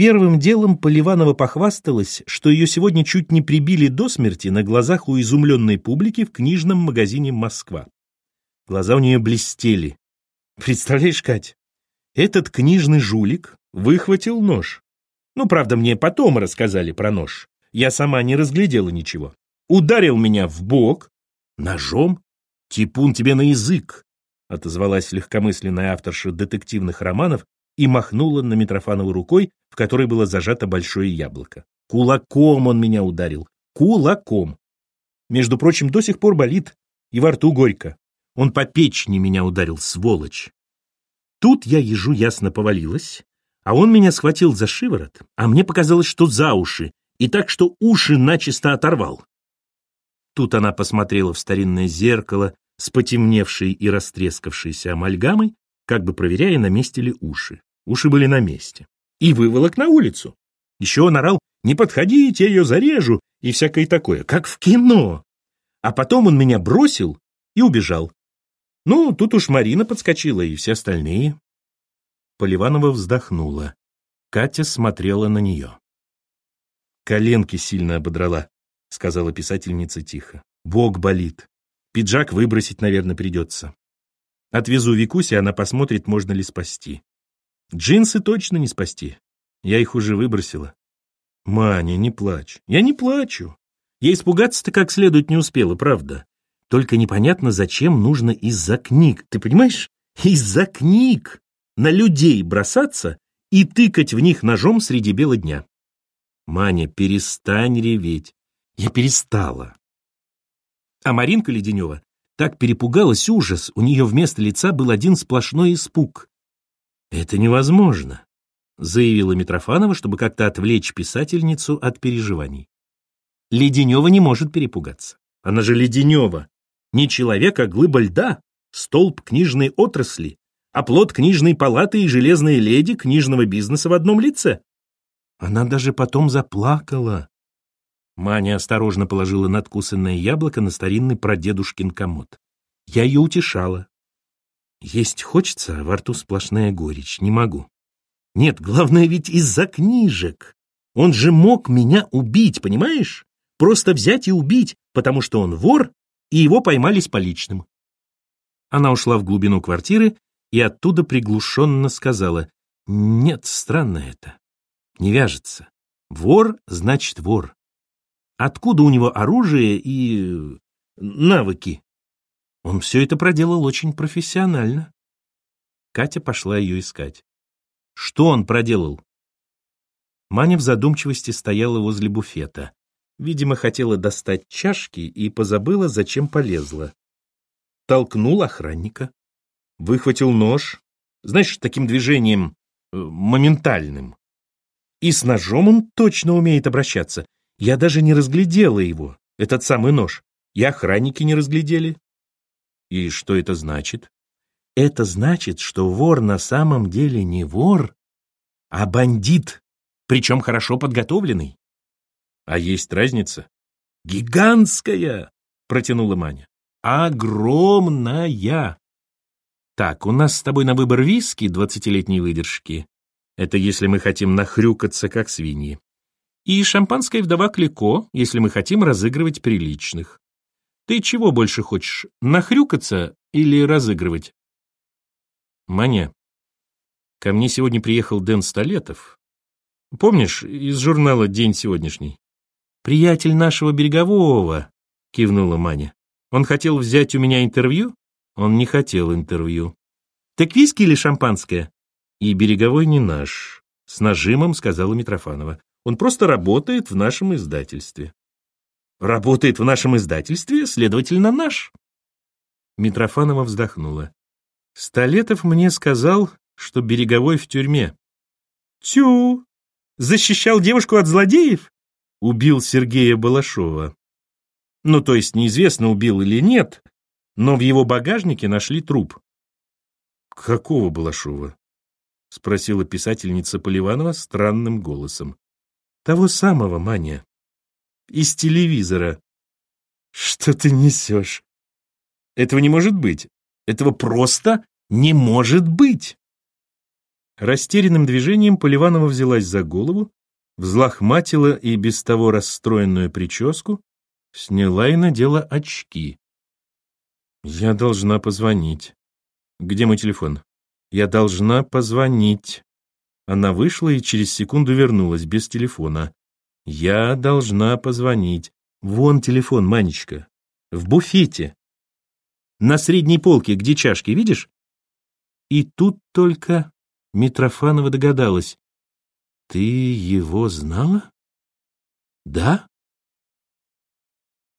Первым делом Поливанова похвасталась, что ее сегодня чуть не прибили до смерти на глазах у изумленной публики в книжном магазине «Москва». Глаза у нее блестели. Представляешь, Кать, этот книжный жулик выхватил нож. Ну, правда, мне потом рассказали про нож. Я сама не разглядела ничего. Ударил меня в бок ножом. Типун тебе на язык, отозвалась легкомысленная авторша детективных романов и махнула на Митрофанову рукой, в которой было зажато большое яблоко. Кулаком он меня ударил. Кулаком. Между прочим, до сих пор болит. И во рту горько. Он по печени меня ударил, сволочь. Тут я ежу ясно повалилась, а он меня схватил за шиворот, а мне показалось, что за уши, и так, что уши начисто оторвал. Тут она посмотрела в старинное зеркало с потемневшей и растрескавшейся амальгамой, как бы проверяя, на месте ли уши. Уши были на месте. И выволок на улицу. Еще он орал «Не подходите, я ее зарежу!» и всякое такое, как в кино. А потом он меня бросил и убежал. Ну, тут уж Марина подскочила и все остальные. Поливанова вздохнула. Катя смотрела на нее. «Коленки сильно ободрала», — сказала писательница тихо. «Бог болит. Пиджак выбросить, наверное, придется. Отвезу Викусе, она посмотрит, можно ли спасти. Джинсы точно не спасти. Я их уже выбросила. Маня, не плачь. Я не плачу. Я испугаться-то как следует не успела, правда. Только непонятно, зачем нужно из-за книг. Ты понимаешь? Из-за книг на людей бросаться и тыкать в них ножом среди бела дня. Маня, перестань реветь. Я перестала. А Маринка Леденева так перепугалась ужас, у нее вместо лица был один сплошной испуг. «Это невозможно», — заявила Митрофанова, чтобы как-то отвлечь писательницу от переживаний. Леденева не может перепугаться. Она же Леденева. Не человек, а глыба льда, столб книжной отрасли, оплот книжной палаты и железная леди книжного бизнеса в одном лице. Она даже потом заплакала. Маня осторожно положила надкусанное яблоко на старинный прадедушкин комод. Я ее утешала. Есть хочется, а во рту сплошная горечь. Не могу. Нет, главное ведь из-за книжек. Он же мог меня убить, понимаешь? Просто взять и убить, потому что он вор, и его поймали с поличным. Она ушла в глубину квартиры и оттуда приглушенно сказала, «Нет, странно это. Не вяжется. Вор значит вор. Откуда у него оружие и навыки? Он все это проделал очень профессионально. Катя пошла ее искать. Что он проделал? Маня в задумчивости стояла возле буфета. Видимо, хотела достать чашки и позабыла, зачем полезла. Толкнул охранника. Выхватил нож. Знаешь, таким движением э, моментальным. И с ножом он точно умеет обращаться. Я даже не разглядела его, этот самый нож. И охранники не разглядели. И что это значит? Это значит, что вор на самом деле не вор, а бандит, причем хорошо подготовленный. А есть разница? Гигантская, протянула Маня. Огромная. Так, у нас с тобой на выбор виски двадцатилетней выдержки. Это если мы хотим нахрюкаться, как свиньи. И шампанское вдова Клико, если мы хотим разыгрывать приличных. Ты чего больше хочешь, нахрюкаться или разыгрывать? Маня, ко мне сегодня приехал Дэн Столетов. Помнишь, из журнала «День сегодняшний»? «Приятель нашего берегового», — кивнула Маня. «Он хотел взять у меня интервью?» «Он не хотел интервью». «Так виски или шампанское?» «И береговой не наш», — с нажимом сказала Митрофанова. «Он просто работает в нашем издательстве». «Работает в нашем издательстве, следовательно, наш». Митрофанова вздохнула. «Столетов мне сказал, что береговой в тюрьме». «Тю! Защищал девушку от злодеев?» убил Сергея Балашова. Ну, то есть неизвестно, убил или нет, но в его багажнике нашли труп. «Какого Балашова?» — спросила писательница Поливанова странным голосом. «Того самого, Маня. Из телевизора». «Что ты несешь?» «Этого не может быть. Этого просто не может быть!» Растерянным движением Поливанова взялась за голову, взлохматила и без того расстроенную прическу, сняла и надела очки. «Я должна позвонить. Где мой телефон? Я должна позвонить». Она вышла и через секунду вернулась без телефона. «Я должна позвонить. Вон телефон, Манечка. В буфете. На средней полке, где чашки, видишь?» И тут только Митрофанова догадалась. «Ты его знала?» «Да?»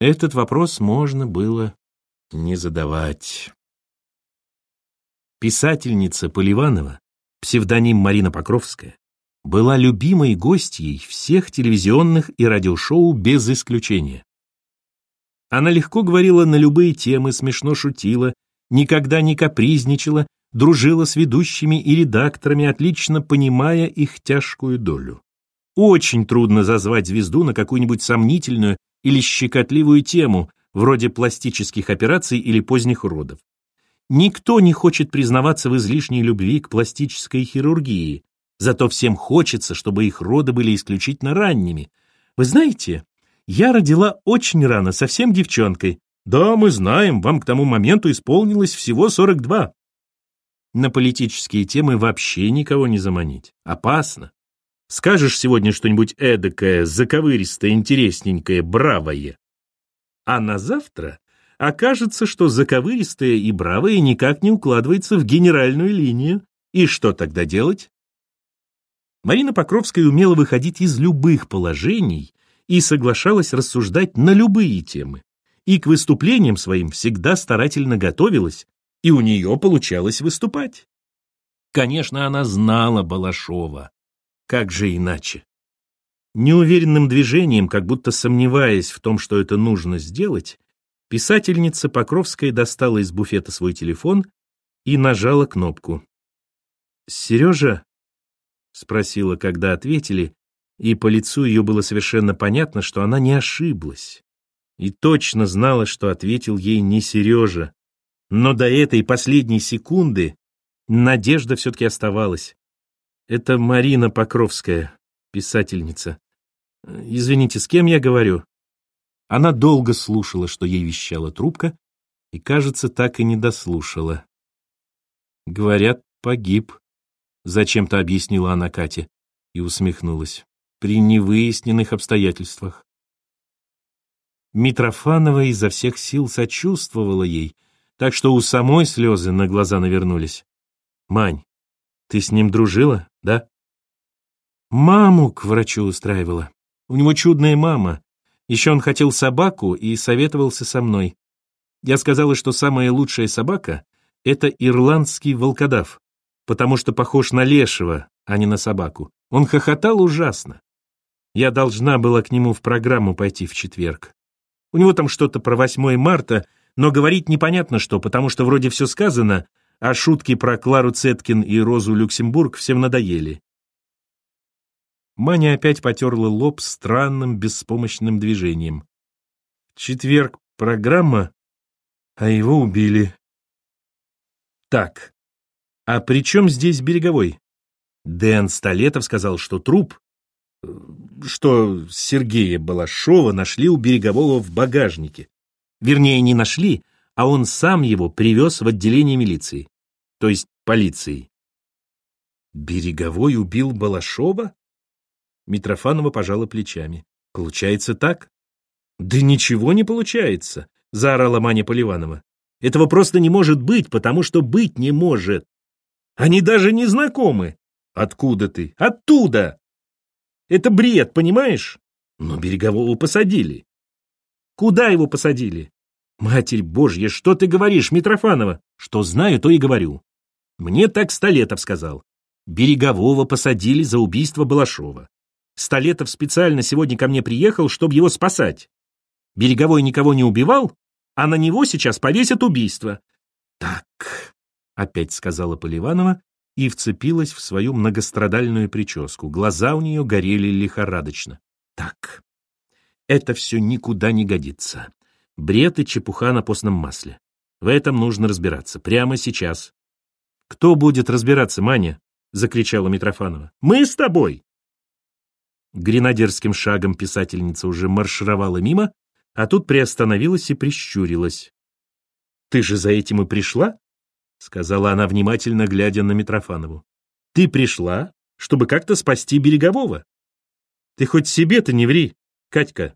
Этот вопрос можно было не задавать. Писательница Поливанова, псевдоним Марина Покровская, была любимой гостьей всех телевизионных и радиошоу без исключения. Она легко говорила на любые темы, смешно шутила, никогда не капризничала, дружила с ведущими и редакторами, отлично понимая их тяжкую долю. Очень трудно зазвать звезду на какую-нибудь сомнительную или щекотливую тему, вроде пластических операций или поздних родов. Никто не хочет признаваться в излишней любви к пластической хирургии, зато всем хочется, чтобы их роды были исключительно ранними. Вы знаете, я родила очень рано, совсем девчонкой. Да, мы знаем, вам к тому моменту исполнилось всего 42. На политические темы вообще никого не заманить. Опасно. Скажешь сегодня что-нибудь эдакое, заковыристое, интересненькое, бравое. А на завтра окажется, что заковыристое и бравое никак не укладывается в генеральную линию. И что тогда делать? Марина Покровская умела выходить из любых положений и соглашалась рассуждать на любые темы. И к выступлениям своим всегда старательно готовилась, и у нее получалось выступать. Конечно, она знала Балашова, как же иначе? Неуверенным движением, как будто сомневаясь в том, что это нужно сделать, писательница Покровская достала из буфета свой телефон и нажала кнопку. «Сережа?» — спросила, когда ответили, и по лицу ее было совершенно понятно, что она не ошиблась. И точно знала, что ответил ей не Сережа. Но до этой последней секунды надежда все-таки оставалась. Это Марина Покровская, писательница. Извините, с кем я говорю? Она долго слушала, что ей вещала трубка, и, кажется, так и не дослушала. Говорят, погиб. Зачем-то объяснила она Кате и усмехнулась. При невыясненных обстоятельствах. Митрофанова изо всех сил сочувствовала ей, так что у самой слезы на глаза навернулись. «Мань, ты с ним дружила, да? Маму к врачу устраивала. У него чудная мама. Еще он хотел собаку и советовался со мной. Я сказала, что самая лучшая собака — это ирландский волкодав, потому что похож на лешего, а не на собаку. Он хохотал ужасно. Я должна была к нему в программу пойти в четверг. У него там что-то про 8 марта, но говорить непонятно что, потому что вроде все сказано, а шутки про Клару Цеткин и Розу Люксембург всем надоели. Маня опять потерла лоб странным беспомощным движением. четверг программа, а его убили. Так, а при чем здесь Береговой? Дэн Столетов сказал, что труп, э, что Сергея Балашова нашли у Берегового в багажнике. Вернее, не нашли, а он сам его привез в отделение милиции то есть полицией. Береговой убил Балашова? Митрофанова пожала плечами. Получается так? Да ничего не получается, заорала Маня Поливанова. Этого просто не может быть, потому что быть не может. Они даже не знакомы. Откуда ты? Оттуда! Это бред, понимаешь? Но Берегового посадили. Куда его посадили? Матерь Божья, что ты говоришь, Митрофанова? Что знаю, то и говорю. Мне так Столетов сказал. Берегового посадили за убийство Балашова. Столетов специально сегодня ко мне приехал, чтобы его спасать. Береговой никого не убивал, а на него сейчас повесят убийство. Так, опять сказала Поливанова и вцепилась в свою многострадальную прическу. Глаза у нее горели лихорадочно. Так, это все никуда не годится. Бред и чепуха на постном масле. В этом нужно разбираться прямо сейчас. Кто будет разбираться, Маня? — закричала Митрофанова. «Мы с тобой!» Гренадерским шагом писательница уже маршировала мимо, а тут приостановилась и прищурилась. «Ты же за этим и пришла?» — сказала она, внимательно глядя на Митрофанову. «Ты пришла, чтобы как-то спасти Берегового. Ты хоть себе-то не ври, Катька».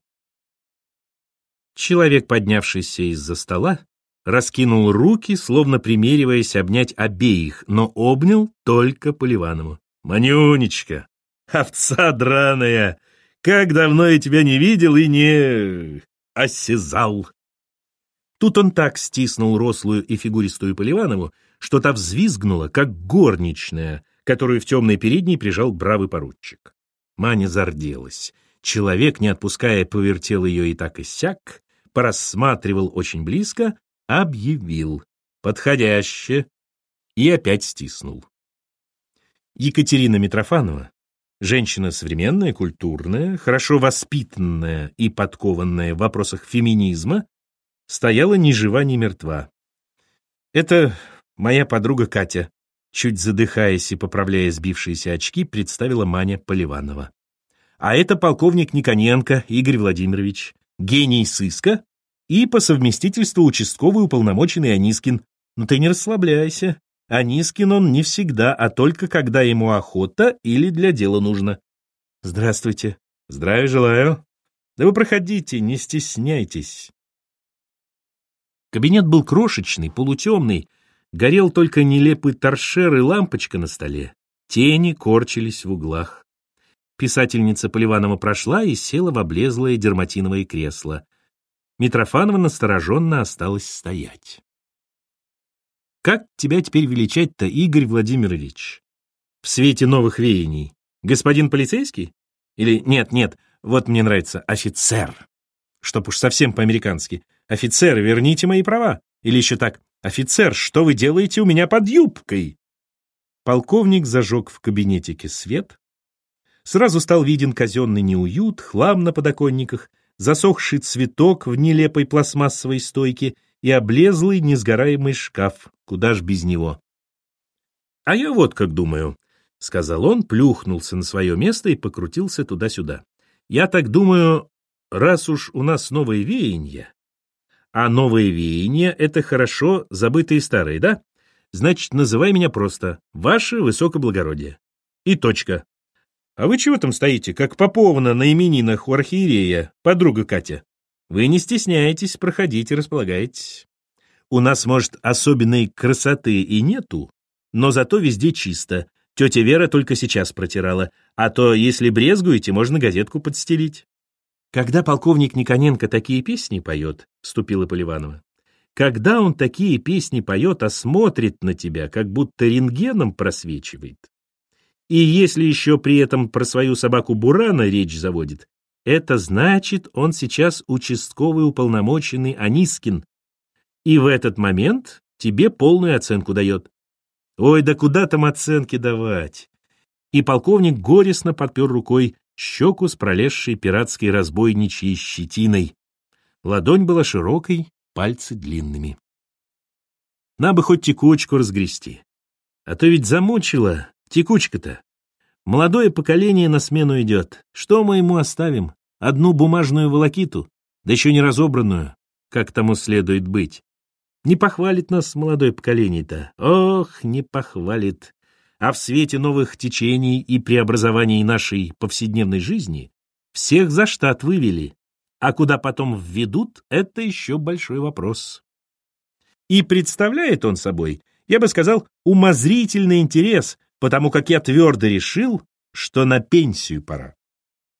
Человек, поднявшийся из-за стола, раскинул руки, словно примериваясь обнять обеих, но обнял только Поливанову. «Манюнечка, овца драная, как давно я тебя не видел и не осязал!» Тут он так стиснул рослую и фигуристую Поливанову, что та взвизгнула, как горничная, которую в темной передней прижал бравый поручик. Маня зарделась. Человек, не отпуская, повертел ее и так и сяк, порассматривал очень близко, объявил «подходяще» и опять стиснул. Екатерина Митрофанова, женщина современная, культурная, хорошо воспитанная и подкованная в вопросах феминизма, стояла ни жива, ни мертва. Это моя подруга Катя, чуть задыхаясь и поправляя сбившиеся очки, представила Маня Поливанова. А это полковник Никоненко Игорь Владимирович, гений сыска и по совместительству участковый уполномоченный Анискин. Но ты не расслабляйся. Анискин он не всегда, а только когда ему охота или для дела нужно. Здравствуйте. Здравия желаю. Да вы проходите, не стесняйтесь. Кабинет был крошечный, полутемный, горел только нелепый торшер и лампочка на столе. Тени корчились в углах. Писательница Поливанова прошла и села в облезлое дерматиновое кресло. Митрофанова настороженно осталась стоять. «Как тебя теперь величать-то, Игорь Владимирович? В свете новых веяний? Господин полицейский? Или нет, нет, вот мне нравится офицер. Чтоб уж совсем по-американски. Офицер, верните мои права. Или еще так, офицер, что вы делаете у меня под юбкой?» Полковник зажег в кабинетике свет. Сразу стал виден казенный неуют, хлам на подоконниках — засохший цветок в нелепой пластмассовой стойке и облезлый несгораемый шкаф, куда ж без него. — А я вот как думаю, — сказал он, плюхнулся на свое место и покрутился туда-сюда. — Я так думаю, раз уж у нас новые веяния, а новые веяния — это хорошо забытые старые, да? Значит, называй меня просто «Ваше Высокоблагородие». И точка. А вы чего там стоите, как Поповна на именинах у архиерея, подруга Катя? Вы не стесняйтесь, проходите, располагайтесь. У нас, может, особенной красоты и нету, но зато везде чисто. Тетя Вера только сейчас протирала, а то, если брезгуете, можно газетку подстелить. Когда полковник Никоненко такие песни поет, — вступила Поливанова, когда он такие песни поет, а смотрит на тебя, как будто рентгеном просвечивает, и если еще при этом про свою собаку Бурана речь заводит, это значит, он сейчас участковый уполномоченный Анискин. И в этот момент тебе полную оценку дает. Ой, да куда там оценки давать? И полковник горестно подпер рукой щеку с пролезшей пиратской разбойничьей щетиной. Ладонь была широкой, пальцы длинными. На бы хоть текучку разгрести. А то ведь замучила, Текучка-то. Молодое поколение на смену идет. Что мы ему оставим? Одну бумажную волокиту, да еще не разобранную, как тому следует быть. Не похвалит нас молодое поколение-то. Ох, не похвалит. А в свете новых течений и преобразований нашей повседневной жизни всех за штат вывели. А куда потом введут, это еще большой вопрос. И представляет он собой, я бы сказал, умозрительный интерес потому как я твердо решил, что на пенсию пора.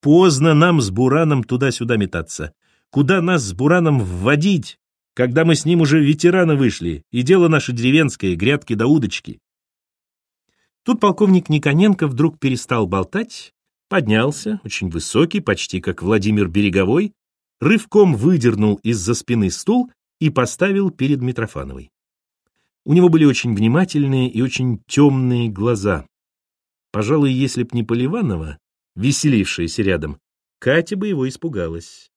Поздно нам с Бураном туда-сюда метаться. Куда нас с Бураном вводить, когда мы с ним уже ветераны вышли, и дело наше деревенское, грядки да удочки? Тут полковник Никоненко вдруг перестал болтать, поднялся, очень высокий, почти как Владимир Береговой, рывком выдернул из-за спины стул и поставил перед Митрофановой. У него были очень внимательные и очень темные глаза. Пожалуй, если б не Поливанова, веселившаяся рядом, Катя бы его испугалась.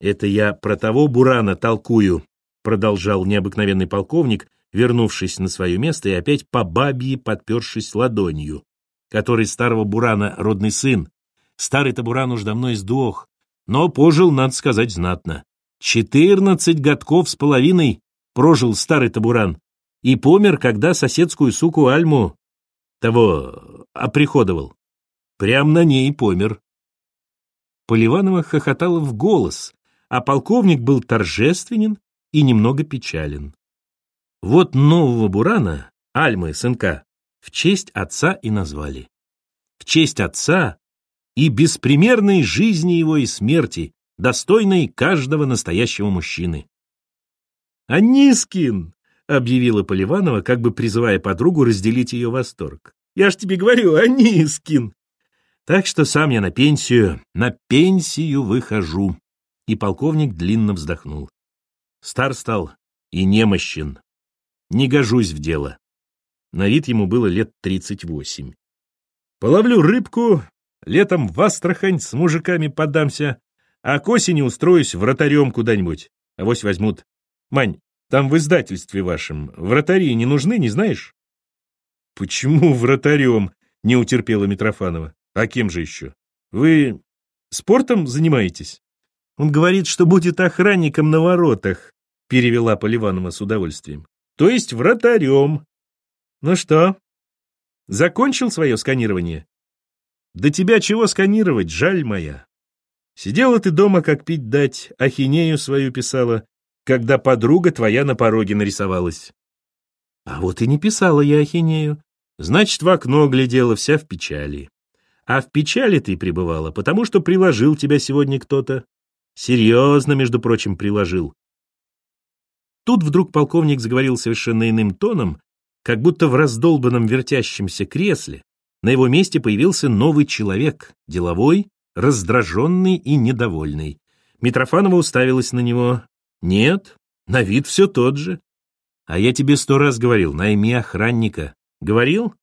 «Это я про того Бурана толкую», — продолжал необыкновенный полковник, вернувшись на свое место и опять по бабье подпершись ладонью, который старого Бурана родный сын. Старый-то Буран уж давно издох, но пожил, надо сказать, знатно. Четырнадцать годков с половиной прожил старый табуран и помер, когда соседскую суку Альму того оприходовал. Прям на ней помер. Поливанова хохотала в голос, а полковник был торжественен и немного печален. Вот нового Бурана, Альмы, сынка, в честь отца и назвали. В честь отца и беспримерной жизни его и смерти, достойной каждого настоящего мужчины. «Анискин!» — объявила Поливанова, как бы призывая подругу разделить ее восторг. «Я ж тебе говорю, Анискин!» Так что сам я на пенсию, на пенсию выхожу. И полковник длинно вздохнул. Стар стал и немощен. Не гожусь в дело. На вид ему было лет тридцать восемь. Половлю рыбку, летом в Астрахань с мужиками подамся, а к осени устроюсь вратарем куда-нибудь. Авось возьмут. Мань, там в издательстве вашем вратари не нужны, не знаешь? Почему вратарем? Не утерпела Митрофанова. А кем же еще? Вы спортом занимаетесь? Он говорит, что будет охранником на воротах, перевела Поливанова с удовольствием. То есть вратарем. Ну что, закончил свое сканирование? Да тебя чего сканировать, жаль моя. Сидела ты дома, как пить дать, ахинею свою писала, когда подруга твоя на пороге нарисовалась. А вот и не писала я ахинею. Значит, в окно глядела вся в печали. А в печали ты пребывала, потому что приложил тебя сегодня кто-то. Серьезно, между прочим, приложил. Тут вдруг полковник заговорил совершенно иным тоном, как будто в раздолбанном вертящемся кресле на его месте появился новый человек, деловой, раздраженный и недовольный. Митрофанова уставилась на него. «Нет, на вид все тот же. А я тебе сто раз говорил, найми охранника. Говорил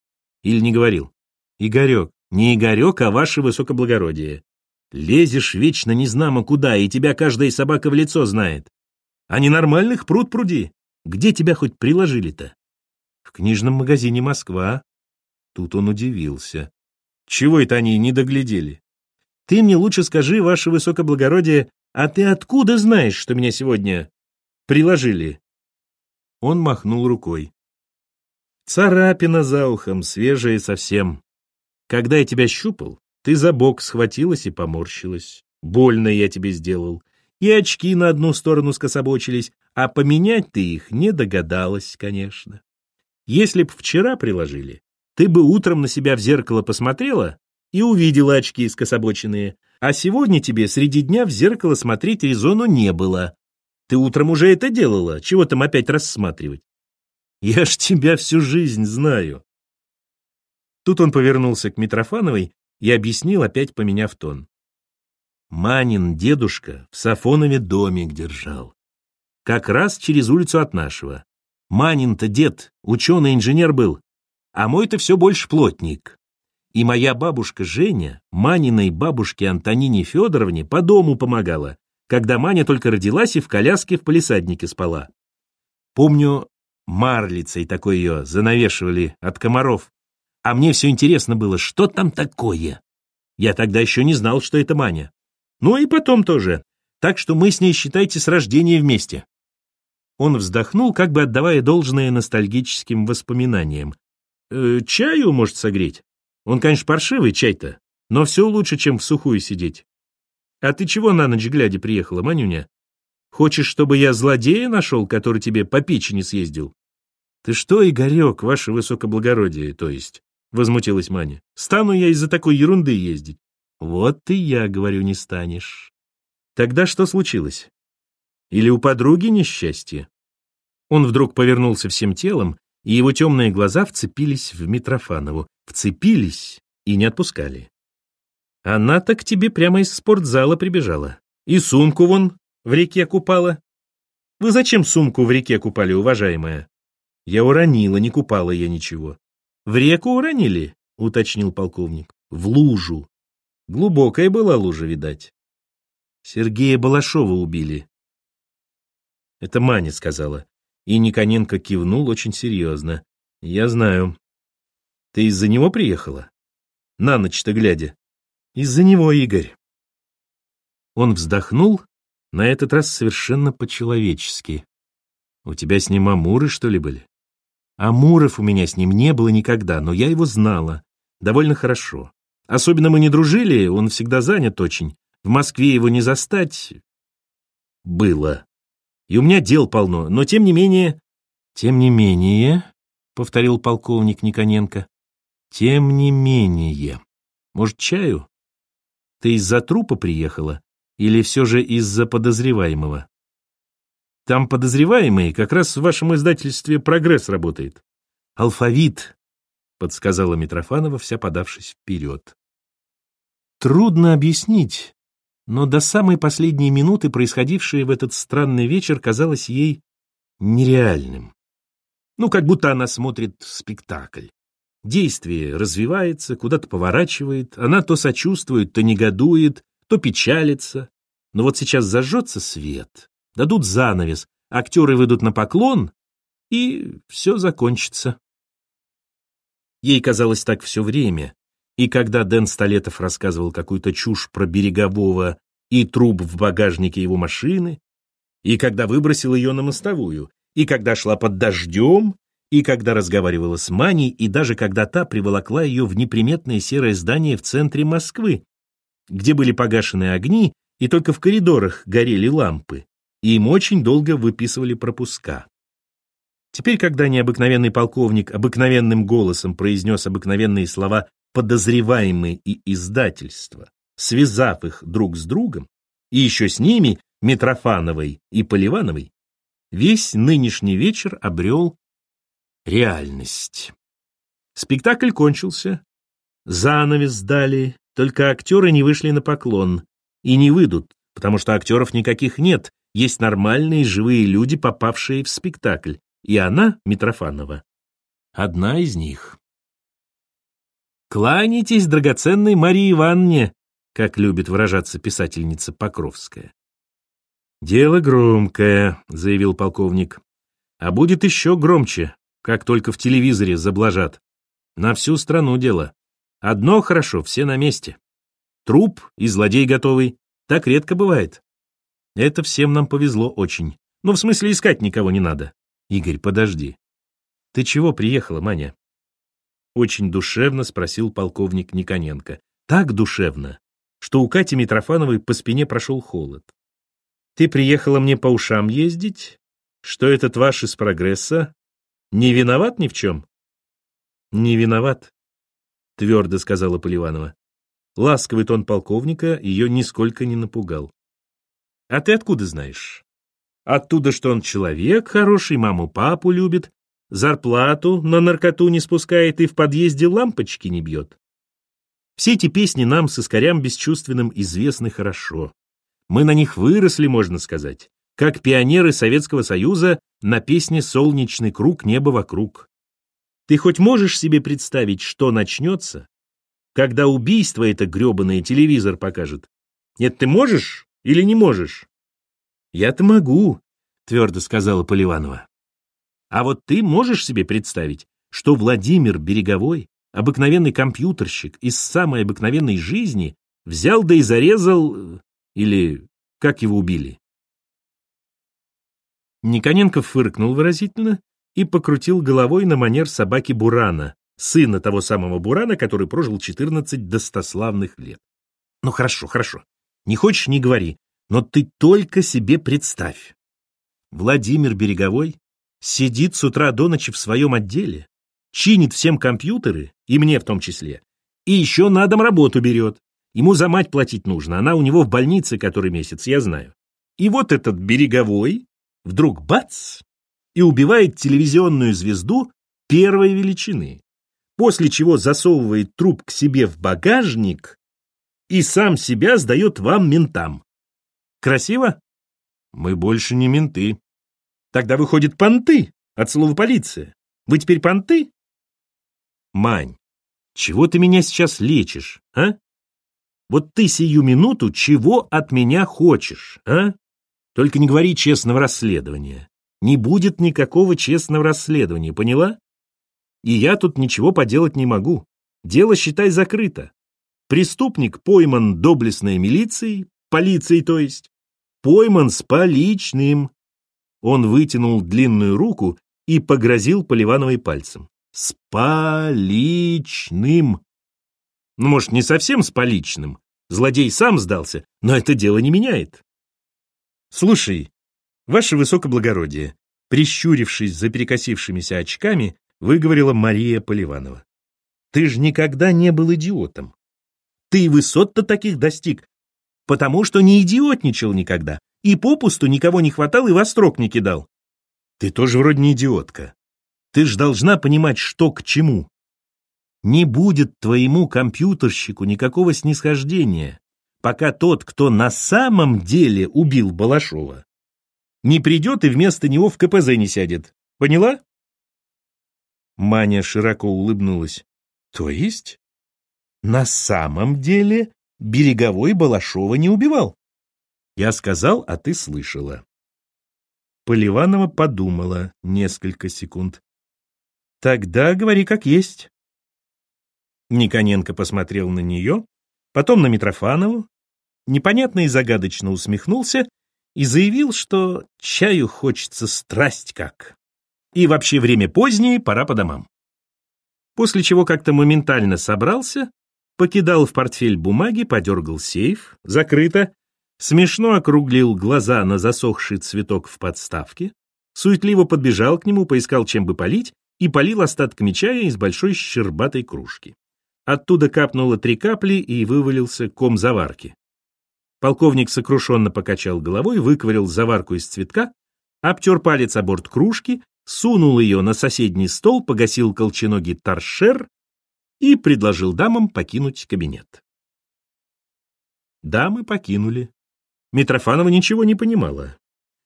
или не говорил? Игорек, не Игорек, а ваше высокоблагородие. Лезешь вечно незнамо куда, и тебя каждая собака в лицо знает. А ненормальных пруд пруди. Где тебя хоть приложили-то? В книжном магазине «Москва». Тут он удивился. Чего это они не доглядели? Ты мне лучше скажи, ваше высокоблагородие, а ты откуда знаешь, что меня сегодня приложили? Он махнул рукой. Царапина за ухом, свежая совсем. Когда я тебя щупал, ты за бок схватилась и поморщилась. Больно я тебе сделал. И очки на одну сторону скособочились, а поменять ты их не догадалась, конечно. Если б вчера приложили, ты бы утром на себя в зеркало посмотрела и увидела очки скособоченные, а сегодня тебе среди дня в зеркало смотреть резону не было. Ты утром уже это делала, чего там опять рассматривать? Я ж тебя всю жизнь знаю. Тут он повернулся к Митрофановой и объяснил, опять поменяв тон. Манин дедушка в Сафонове домик держал. Как раз через улицу от нашего. Манин-то дед, ученый-инженер был, а мой-то все больше плотник. И моя бабушка Женя, Маниной бабушке Антонине Федоровне по дому помогала, когда Маня только родилась и в коляске в палисаднике спала. Помню, марлицей такой ее занавешивали от комаров. А мне все интересно было, что там такое. Я тогда еще не знал, что это Маня. Ну и потом тоже. Так что мы с ней, считайте, с рождения вместе. Он вздохнул, как бы отдавая должное ностальгическим воспоминаниям. «Э, «Чаю, может, согреть? Он, конечно, паршивый чай-то, но все лучше, чем в сухую сидеть. А ты чего на ночь глядя приехала, Манюня? Хочешь, чтобы я злодея нашел, который тебе по печени съездил? Ты что, Игорек, ваше высокоблагородие, то есть? Возмутилась Маня. Стану я из-за такой ерунды ездить. Вот и я, говорю, не станешь. Тогда что случилось? Или у подруги несчастье? Он вдруг повернулся всем телом, и его темные глаза вцепились в Митрофанову. Вцепились и не отпускали. Она-то к тебе прямо из спортзала прибежала. И сумку вон в реке купала. Вы зачем сумку в реке купали, уважаемая? Я уронила, не купала я ничего. В реку уронили, уточнил полковник. В лужу. Глубокая была лужа, видать. Сергея Балашова убили. Это Маня сказала. И Никоненко кивнул очень серьезно. Я знаю. Ты из-за него приехала? На ночь-то глядя. Из-за него, Игорь. Он вздохнул, на этот раз совершенно по-человечески. У тебя с ним амуры, что ли, были? Амуров у меня с ним не было никогда, но я его знала. Довольно хорошо. Особенно мы не дружили, он всегда занят очень. В Москве его не застать было. И у меня дел полно, но тем не менее... Тем не менее, — повторил полковник Никоненко, — тем не менее. Может, чаю? Ты из-за трупа приехала или все же из-за подозреваемого? Там подозреваемый как раз в вашем издательстве «Прогресс» работает. Алфавит, — подсказала Митрофанова, вся подавшись вперед. Трудно объяснить, но до самой последней минуты происходившее в этот странный вечер казалось ей нереальным. Ну, как будто она смотрит спектакль. Действие развивается, куда-то поворачивает, она то сочувствует, то негодует, то печалится. Но вот сейчас зажжется свет, дадут занавес, актеры выйдут на поклон, и все закончится. Ей казалось так все время, и когда Дэн Столетов рассказывал какую-то чушь про берегового и труп в багажнике его машины, и когда выбросил ее на мостовую, и когда шла под дождем, и когда разговаривала с Маней, и даже когда та приволокла ее в неприметное серое здание в центре Москвы, где были погашены огни, и только в коридорах горели лампы, и им очень долго выписывали пропуска. Теперь, когда необыкновенный полковник обыкновенным голосом произнес обыкновенные слова подозреваемые и издательства, связав их друг с другом, и еще с ними, Митрофановой и Поливановой, весь нынешний вечер обрел реальность. Спектакль кончился, занавес сдали, только актеры не вышли на поклон и не выйдут, потому что актеров никаких нет, есть нормальные живые люди, попавшие в спектакль, и она, Митрофанова, одна из них. Кланяйтесь драгоценной Марии Ивановне, как любит выражаться писательница Покровская. «Дело громкое», — заявил полковник. «А будет еще громче, как только в телевизоре заблажат. На всю страну дело. Одно хорошо, все на месте. Труп и злодей готовый. Так редко бывает. Это всем нам повезло очень. Ну, в смысле, искать никого не надо. Игорь, подожди. Ты чего приехала, Маня? Очень душевно спросил полковник Никоненко. Так душевно, что у Кати Митрофановой по спине прошел холод. Ты приехала мне по ушам ездить? Что этот ваш из прогресса? Не виноват ни в чем? Не виноват, твердо сказала Поливанова. Ласковый тон полковника ее нисколько не напугал. А ты откуда знаешь? Оттуда, что он человек хороший, маму-папу любит, зарплату на наркоту не спускает и в подъезде лампочки не бьет. Все эти песни нам с искорям бесчувственным известны хорошо. Мы на них выросли, можно сказать, как пионеры Советского Союза на песне «Солнечный круг, небо вокруг». Ты хоть можешь себе представить, что начнется, когда убийство это гребаное телевизор покажет? Нет, ты можешь или не можешь? Я-то могу, твердо сказала Поливанова. А вот ты можешь себе представить, что Владимир Береговой, обыкновенный компьютерщик из самой обыкновенной жизни, взял да и зарезал... Э, или как его убили? Никоненко фыркнул выразительно и покрутил головой на манер собаки Бурана, сына того самого Бурана, который прожил 14 достославных лет. Ну хорошо, хорошо. Не хочешь, не говори, но ты только себе представь. Владимир Береговой Сидит с утра до ночи в своем отделе, чинит всем компьютеры, и мне в том числе, и еще на дом работу берет. Ему за мать платить нужно, она у него в больнице который месяц, я знаю. И вот этот береговой вдруг бац и убивает телевизионную звезду первой величины, после чего засовывает труп к себе в багажник и сам себя сдает вам ментам. Красиво? Мы больше не менты, Тогда выходит понты от слова полиция. Вы теперь понты? Мань, чего ты меня сейчас лечишь, а? Вот ты сию минуту чего от меня хочешь, а? Только не говори честного расследования. не будет никакого честного расследования, поняла? И я тут ничего поделать не могу. Дело, считай, закрыто. Преступник пойман доблестной милицией, полицией то есть, пойман с поличным. Он вытянул длинную руку и погрозил Поливановой пальцем. С поличным. Ну, может, не совсем с поличным. Злодей сам сдался, но это дело не меняет. Слушай, ваше высокоблагородие, прищурившись за перекосившимися очками, выговорила Мария Поливанова. Ты же никогда не был идиотом. Ты высот-то таких достиг, потому что не идиотничал никогда, и попусту никого не хватал и во строк не кидал. Ты тоже вроде не идиотка. Ты ж должна понимать, что к чему. Не будет твоему компьютерщику никакого снисхождения, пока тот, кто на самом деле убил Балашова, не придет и вместо него в КПЗ не сядет. Поняла? Маня широко улыбнулась. То есть? На самом деле Береговой Балашова не убивал. Я сказал, а ты слышала. Поливанова подумала несколько секунд. Тогда говори как есть. Никоненко посмотрел на нее, потом на Митрофанову, непонятно и загадочно усмехнулся и заявил, что чаю хочется страсть как. И вообще время позднее, пора по домам после чего как-то моментально собрался, покидал в портфель бумаги, подергал сейф, закрыто, смешно округлил глаза на засохший цветок в подставке, суетливо подбежал к нему, поискал чем бы полить и полил остатками чая из большой щербатой кружки. Оттуда капнуло три капли и вывалился ком заварки. Полковник сокрушенно покачал головой, выковырял заварку из цветка, обтер палец о борт кружки, сунул ее на соседний стол, погасил колченогий торшер и предложил дамам покинуть кабинет. Дамы покинули. Митрофанова ничего не понимала.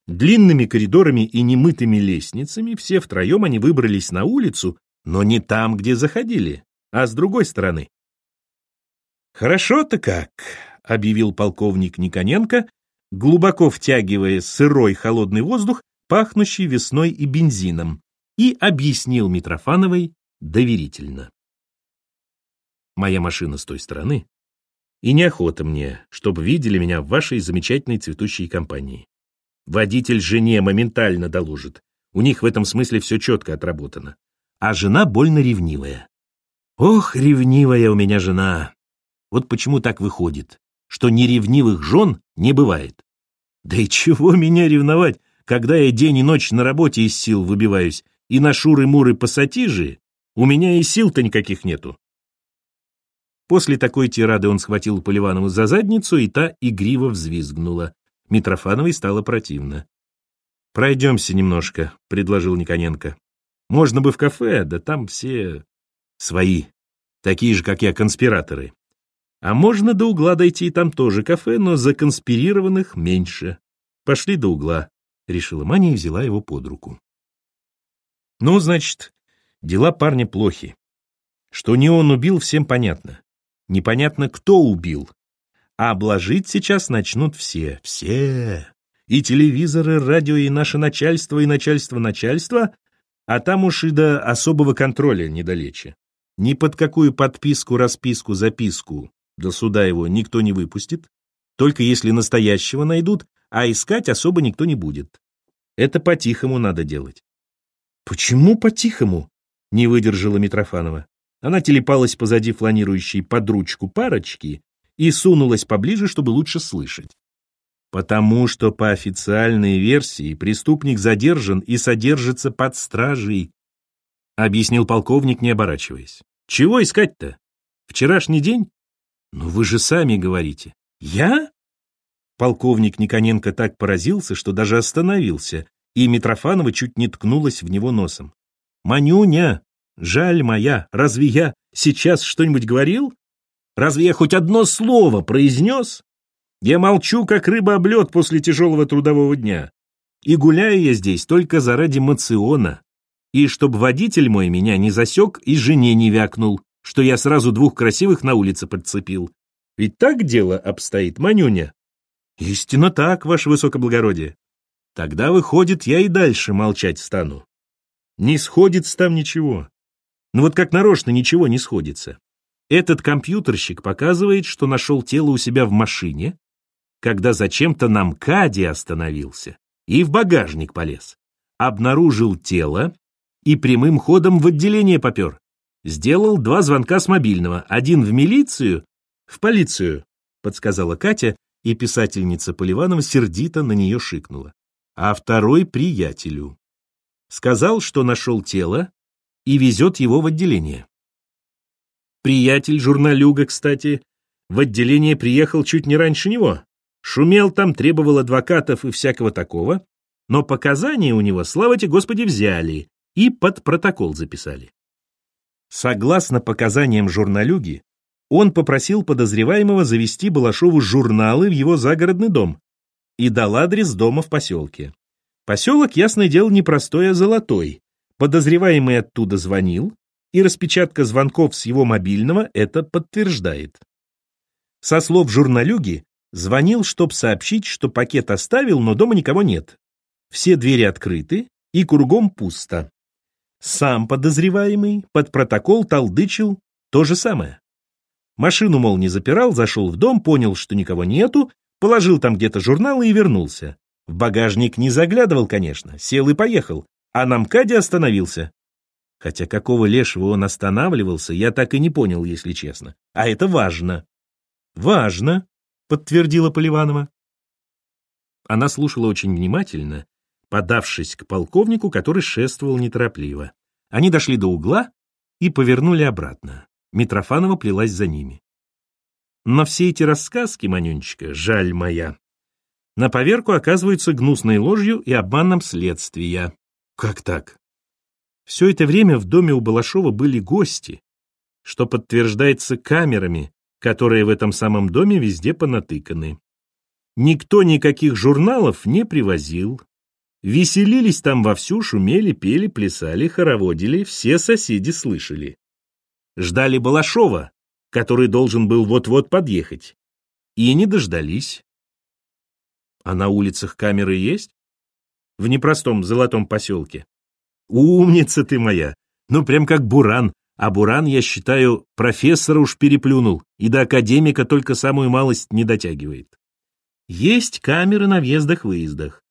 Длинными коридорами и немытыми лестницами все втроем они выбрались на улицу, но не там, где заходили, а с другой стороны. «Хорошо-то как», — объявил полковник Никоненко, глубоко втягивая сырой холодный воздух пахнущий весной и бензином, и объяснил Митрофановой доверительно. Моя машина с той стороны, и неохота мне, чтобы видели меня в вашей замечательной цветущей компании. Водитель жене моментально доложит. У них в этом смысле все четко отработано. А жена больно ревнивая. Ох, ревнивая у меня жена. Вот почему так выходит, что неревнивых жен не бывает. Да и чего меня ревновать? когда я день и ночь на работе из сил выбиваюсь, и на шуры-муры пассатижи, у меня и сил-то никаких нету. После такой тирады он схватил Поливанову за задницу, и та игриво взвизгнула. Митрофановой стало противно. «Пройдемся немножко», — предложил Никоненко. «Можно бы в кафе, да там все свои, такие же, как я, конспираторы. А можно до угла дойти, там тоже кафе, но законспирированных меньше. Пошли до угла решила Маня и взяла его под руку. Ну, значит, дела парня плохи. Что не он убил, всем понятно. Непонятно, кто убил. А обложить сейчас начнут все, все. И телевизоры, радио, и наше начальство, и начальство начальства, а там уж и до особого контроля недалече. Ни под какую подписку, расписку, записку до суда его никто не выпустит, только если настоящего найдут, а искать особо никто не будет. Это по-тихому надо делать. Почему по-тихому? Не выдержала Митрофанова. Она телепалась позади фланирующей под ручку парочки и сунулась поближе, чтобы лучше слышать. Потому что по официальной версии преступник задержан и содержится под стражей, объяснил полковник, не оборачиваясь. Чего искать-то? Вчерашний день? Ну вы же сами говорите. Я? Полковник Никоненко так поразился, что даже остановился, и Митрофанова чуть не ткнулась в него носом. «Манюня, жаль моя, разве я сейчас что-нибудь говорил? Разве я хоть одно слово произнес? Я молчу, как рыба об лед после тяжелого трудового дня. И гуляю я здесь только заради мациона. И чтоб водитель мой меня не засек и жене не вякнул, что я сразу двух красивых на улице подцепил. Ведь так дело обстоит, Манюня?» «Истинно так, ваше высокоблагородие». Тогда, выходит, я и дальше молчать стану. Не сходится там ничего. Ну вот как нарочно ничего не сходится. Этот компьютерщик показывает, что нашел тело у себя в машине, когда зачем-то на МКАДе остановился и в багажник полез. Обнаружил тело и прямым ходом в отделение попер. Сделал два звонка с мобильного, один в милицию, в полицию, подсказала Катя, и писательница Поливанова сердито на нее шикнула. А второй приятелю. Сказал, что нашел тело и везет его в отделение. Приятель журналюга, кстати, в отделение приехал чуть не раньше него. Шумел там, требовал адвокатов и всякого такого, но показания у него, слава тебе Господи, взяли и под протокол записали. Согласно показаниям журналюги, он попросил подозреваемого завести Балашову журналы в его загородный дом и дал адрес дома в поселке. Поселок, ясное дело, непростой, а золотой. Подозреваемый оттуда звонил, и распечатка звонков с его мобильного это подтверждает. Со слов журналюги, звонил, чтоб сообщить, что пакет оставил, но дома никого нет. Все двери открыты, и кругом пусто. Сам подозреваемый под протокол толдычил то же самое. Машину, мол, не запирал, зашел в дом, понял, что никого нету, положил там где-то журналы и вернулся. В багажник не заглядывал, конечно, сел и поехал, а на МКАДе остановился. Хотя какого лешего он останавливался, я так и не понял, если честно. А это важно. Важно, подтвердила Поливанова. Она слушала очень внимательно, подавшись к полковнику, который шествовал неторопливо. Они дошли до угла и повернули обратно. Митрофанова плелась за ними. Но все эти рассказки, Манюнечка, жаль моя, на поверку оказываются гнусной ложью и обманом следствия. Как так? Все это время в доме у Балашова были гости, что подтверждается камерами, которые в этом самом доме везде понатыканы. Никто никаких журналов не привозил. Веселились там вовсю, шумели, пели, плясали, хороводили, все соседи слышали ждали Балашова, который должен был вот-вот подъехать, и не дождались. А на улицах камеры есть? В непростом золотом поселке. Умница ты моя! Ну, прям как Буран. А Буран, я считаю, профессора уж переплюнул и до академика только самую малость не дотягивает. Есть камеры на въездах-выездах.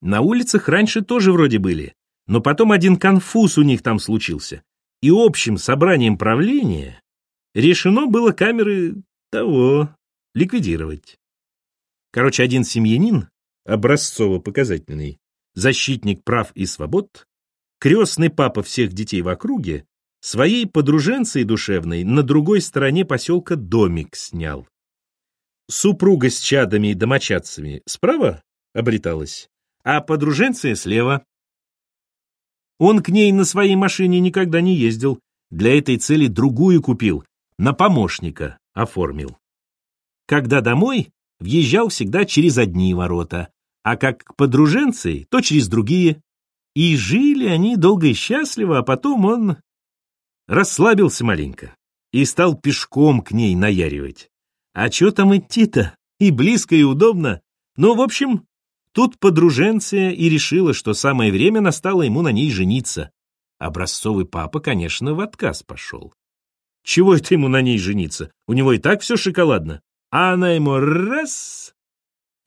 На улицах раньше тоже вроде были, но потом один конфуз у них там случился и общим собранием правления решено было камеры того ликвидировать. Короче, один семьянин, образцово-показательный, защитник прав и свобод, крестный папа всех детей в округе, своей подруженцей душевной на другой стороне поселка домик снял. Супруга с чадами и домочадцами справа обреталась, а подруженция слева. Он к ней на своей машине никогда не ездил. Для этой цели другую купил, на помощника оформил. Когда домой, въезжал всегда через одни ворота, а как к подруженции, то через другие. И жили они долго и счастливо, а потом он расслабился маленько и стал пешком к ней наяривать. А чё там идти-то? И близко, и удобно. Ну, в общем, Тут подруженция и решила, что самое время настало ему на ней жениться. Образцовый папа, конечно, в отказ пошел. Чего это ему на ней жениться? У него и так все шоколадно. А она ему раз...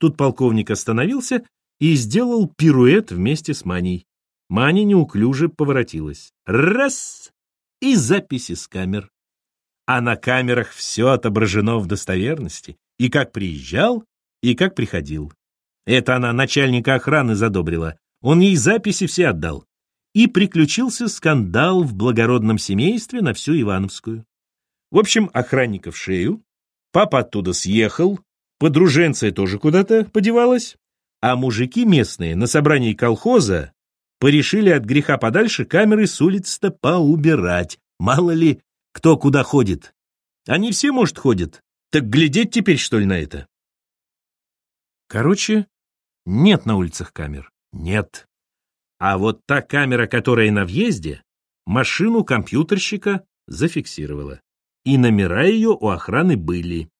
Тут полковник остановился и сделал пируэт вместе с Маней. Маня неуклюже поворотилась. Раз! И записи с камер. А на камерах все отображено в достоверности. И как приезжал, и как приходил. Это она начальника охраны задобрила. Он ей записи все отдал. И приключился скандал в благородном семействе на всю Ивановскую. В общем, охранника в шею, папа оттуда съехал, подруженция тоже куда-то подевалась, а мужики местные на собрании колхоза порешили от греха подальше камеры с улиц-то поубирать. Мало ли, кто куда ходит. Они все, может, ходят. Так глядеть теперь, что ли, на это? Короче, нет на улицах камер. Нет. А вот та камера, которая на въезде, машину компьютерщика зафиксировала. И номера ее у охраны были.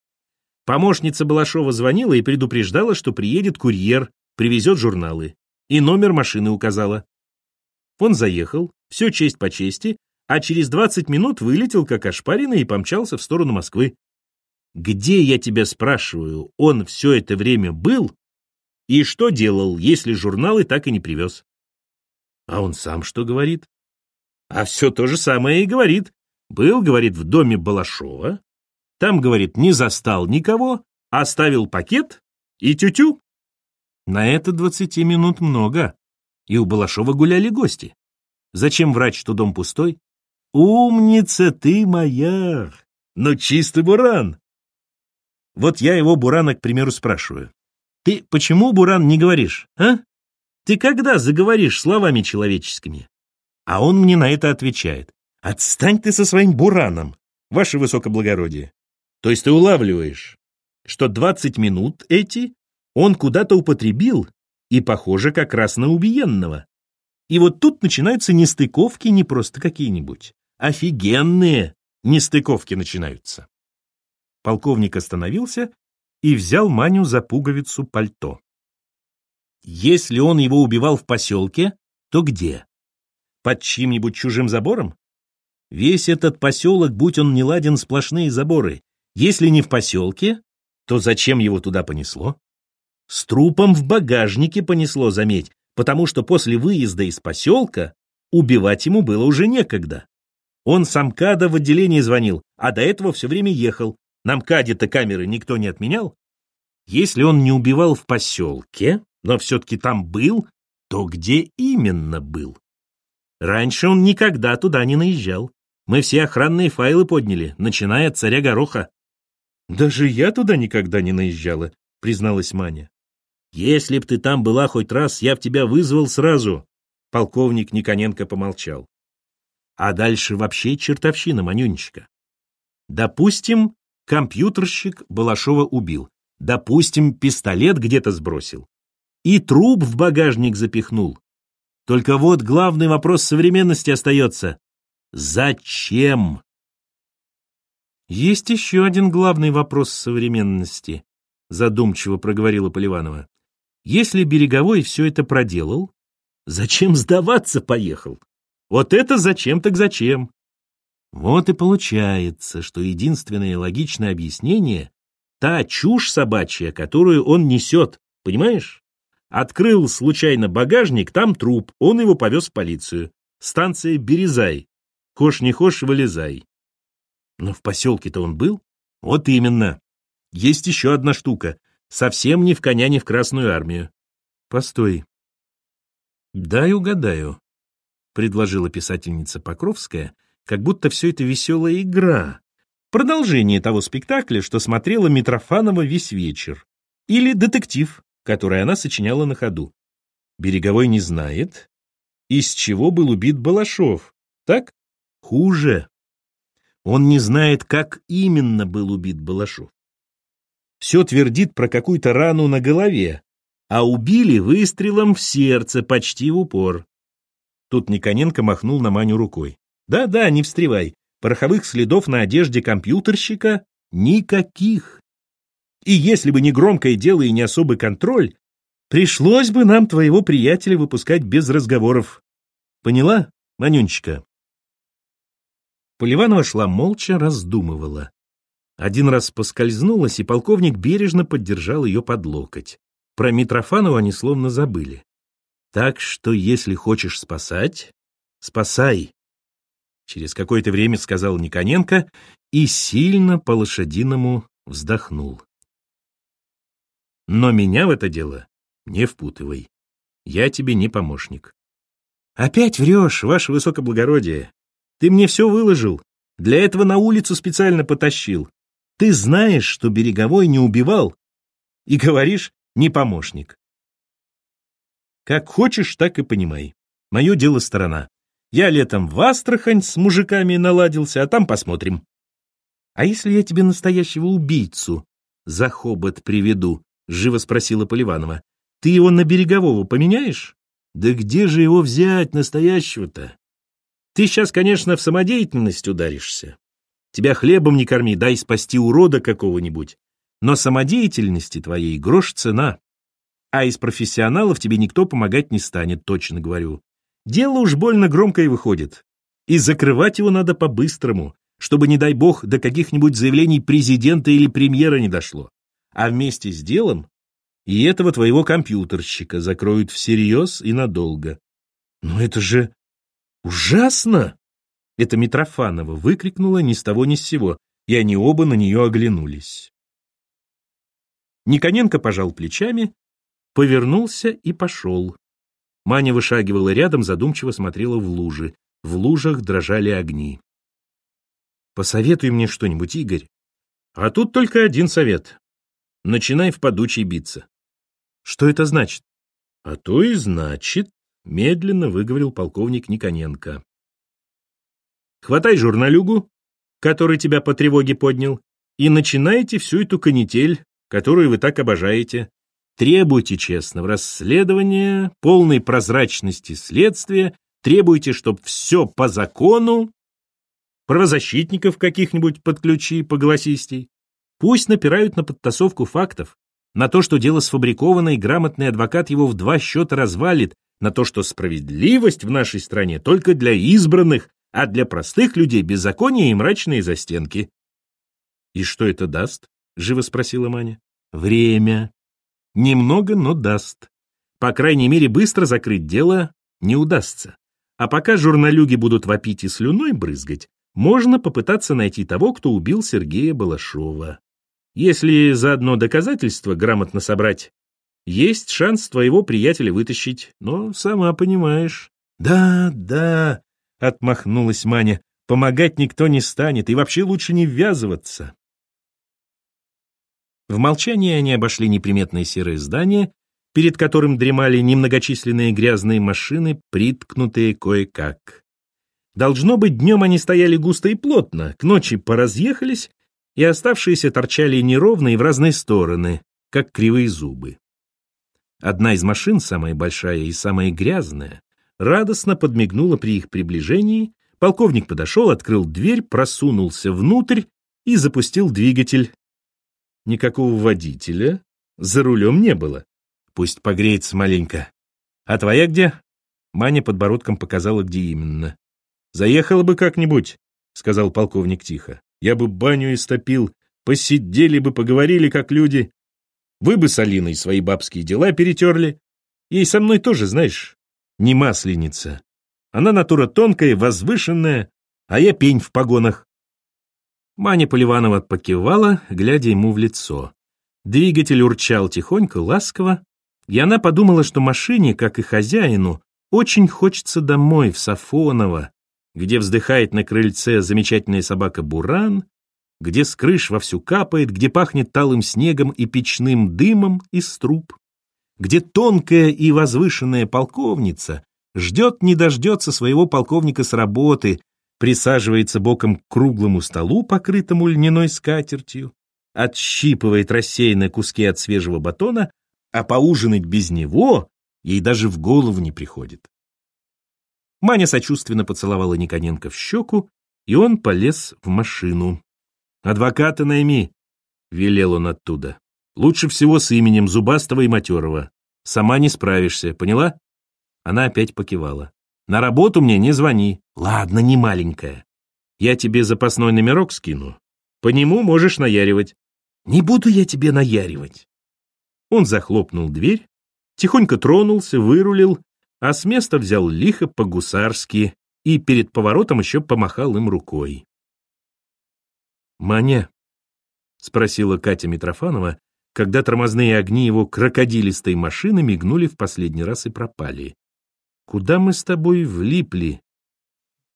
Помощница Балашова звонила и предупреждала, что приедет курьер, привезет журналы. и номер машины указала. Он заехал, все честь по чести, а через 20 минут вылетел как ошпаренный и помчался в сторону Москвы. Где, я тебя спрашиваю, он все это время был? И что делал, если журналы так и не привез? А он сам что говорит? А все то же самое и говорит. Был, говорит, в доме Балашова. Там, говорит, не застал никого, оставил пакет и тю-тю. На это двадцати минут много. И у Балашова гуляли гости. Зачем врач, что дом пустой? Умница ты моя! Но чистый буран! Вот я его, Бурана, к примеру, спрашиваю. Ты почему, Буран, не говоришь, а? Ты когда заговоришь словами человеческими? А он мне на это отвечает. Отстань ты со своим Бураном, ваше высокоблагородие. То есть ты улавливаешь, что 20 минут эти он куда-то употребил, и похоже как раз на убиенного. И вот тут начинаются нестыковки не просто какие-нибудь. Офигенные нестыковки начинаются. Полковник остановился и взял Маню за пуговицу пальто. Если он его убивал в поселке, то где? Под чьим-нибудь чужим забором? Весь этот поселок, будь он не ладен, сплошные заборы. Если не в поселке, то зачем его туда понесло? С трупом в багажнике понесло, заметь, потому что после выезда из поселка убивать ему было уже некогда. Он с Амкада в отделении звонил, а до этого все время ехал. На МКАДе-то камеры никто не отменял. Если он не убивал в поселке, но все-таки там был, то где именно был? Раньше он никогда туда не наезжал. Мы все охранные файлы подняли, начиная от царя Гороха. Даже я туда никогда не наезжала, призналась Маня. Если б ты там была хоть раз, я б тебя вызвал сразу. Полковник Никоненко помолчал. А дальше вообще чертовщина, Манюнечка. Допустим, компьютерщик Балашова убил. Допустим, пистолет где-то сбросил. И труп в багажник запихнул. Только вот главный вопрос современности остается. Зачем? Есть еще один главный вопрос современности, задумчиво проговорила Поливанова. Если Береговой все это проделал, зачем сдаваться поехал? Вот это зачем так зачем? Вот и получается, что единственное логичное объяснение — та чушь собачья, которую он несет, понимаешь? Открыл случайно багажник, там труп, он его повез в полицию. Станция Березай. Хошь не хошь, вылезай. Но в поселке-то он был? Вот именно. Есть еще одна штука. Совсем не в коня, не в Красную армию. Постой. Дай угадаю, предложила писательница Покровская, как будто все это веселая игра. Продолжение того спектакля, что смотрела Митрофанова весь вечер. Или детектив, который она сочиняла на ходу. Береговой не знает, из чего был убит Балашов. Так? Хуже. Он не знает, как именно был убит Балашов все твердит про какую-то рану на голове, а убили выстрелом в сердце почти в упор. Тут Никоненко махнул на Маню рукой. Да-да, не встревай, пороховых следов на одежде компьютерщика никаких. И если бы не громкое дело и не особый контроль, пришлось бы нам твоего приятеля выпускать без разговоров. Поняла, Манюнечка? Поливанова шла молча, раздумывала. Один раз поскользнулась, и полковник бережно поддержал ее под локоть. Про Митрофанова они словно забыли. Так что, если хочешь спасать, спасай. Через какое-то время сказал Никоненко и сильно по-лошадиному вздохнул. Но меня в это дело не впутывай. Я тебе не помощник. Опять врешь, ваше высокоблагородие. Ты мне все выложил. Для этого на улицу специально потащил. Ты знаешь, что Береговой не убивал, и говоришь «не помощник». Как хочешь, так и понимай. Мое дело сторона. Я летом в Астрахань с мужиками наладился, а там посмотрим. А если я тебе настоящего убийцу за хобот приведу? Живо спросила Поливанова. Ты его на Берегового поменяешь? Да где же его взять, настоящего-то? Ты сейчас, конечно, в самодеятельность ударишься. Тебя хлебом не корми, дай спасти урода какого-нибудь. Но самодеятельности твоей грош цена. А из профессионалов тебе никто помогать не станет, точно говорю. Дело уж больно громкое выходит. И закрывать его надо по-быстрому, чтобы, не дай бог, до каких-нибудь заявлений президента или премьера не дошло. А вместе с делом и этого твоего компьютерщика закроют всерьез и надолго. Но это же ужасно! Это Митрофанова выкрикнула ни с того ни с сего, и они оба на нее оглянулись. Никоненко пожал плечами, повернулся и пошел. Маня вышагивала рядом, задумчиво смотрела в лужи. В лужах дрожали огни. «Посоветуй мне что-нибудь, Игорь». «А тут только один совет. Начинай в подучий биться». «Что это значит?» «А то и значит», — медленно выговорил полковник Никоненко. «Хватай журналюгу, который тебя по тревоге поднял, и начинайте всю эту канитель, которую вы так обожаете. Требуйте честного расследования, полной прозрачности следствия, требуйте, чтобы все по закону, правозащитников каких-нибудь подключи по голосистей. Пусть напирают на подтасовку фактов, на то, что дело сфабриковано, и грамотный адвокат его в два счета развалит, на то, что справедливость в нашей стране только для избранных, а для простых людей беззаконие и мрачные застенки. «И что это даст?» — живо спросила Маня. «Время. Немного, но даст. По крайней мере, быстро закрыть дело не удастся. А пока журналюги будут вопить и слюной брызгать, можно попытаться найти того, кто убил Сергея Балашова. Если заодно доказательства грамотно собрать, есть шанс твоего приятеля вытащить, но сама понимаешь. Да, да, отмахнулась Маня, помогать никто не станет, и вообще лучше не ввязываться. В молчании они обошли неприметное серое здание, перед которым дремали немногочисленные грязные машины, приткнутые кое-как. Должно быть, днем они стояли густо и плотно, к ночи поразъехались, и оставшиеся торчали неровно и в разные стороны, как кривые зубы. Одна из машин, самая большая и самая грязная, радостно подмигнула при их приближении, полковник подошел, открыл дверь, просунулся внутрь и запустил двигатель, Никакого водителя за рулем не было. Пусть погреется маленько. А твоя где? Маня подбородком показала, где именно. Заехала бы как-нибудь, сказал полковник тихо. Я бы баню истопил, посидели бы, поговорили как люди. Вы бы с Алиной свои бабские дела перетерли. Ей со мной тоже, знаешь, не масленица. Она натура тонкая, возвышенная, а я пень в погонах. Маня Поливанова покивала, глядя ему в лицо. Двигатель урчал тихонько, ласково, и она подумала, что машине, как и хозяину, очень хочется домой, в Сафоново, где вздыхает на крыльце замечательная собака Буран, где с крыш вовсю капает, где пахнет талым снегом и печным дымом из труб, где тонкая и возвышенная полковница ждет не дождется своего полковника с работы, присаживается боком к круглому столу, покрытому льняной скатертью, отщипывает рассеянные куски от свежего батона, а поужинать без него ей даже в голову не приходит. Маня сочувственно поцеловала Никоненко в щеку, и он полез в машину. «Адвоката найми», — велел он оттуда. «Лучше всего с именем Зубастого и Матерова. Сама не справишься, поняла?» Она опять покивала. На работу мне не звони. Ладно, не маленькая. Я тебе запасной номерок скину. По нему можешь наяривать. Не буду я тебе наяривать. Он захлопнул дверь, тихонько тронулся, вырулил, а с места взял лихо по-гусарски и перед поворотом еще помахал им рукой. «Маня?» — спросила Катя Митрофанова, когда тормозные огни его крокодилистой машины мигнули в последний раз и пропали. Куда мы с тобой влипли?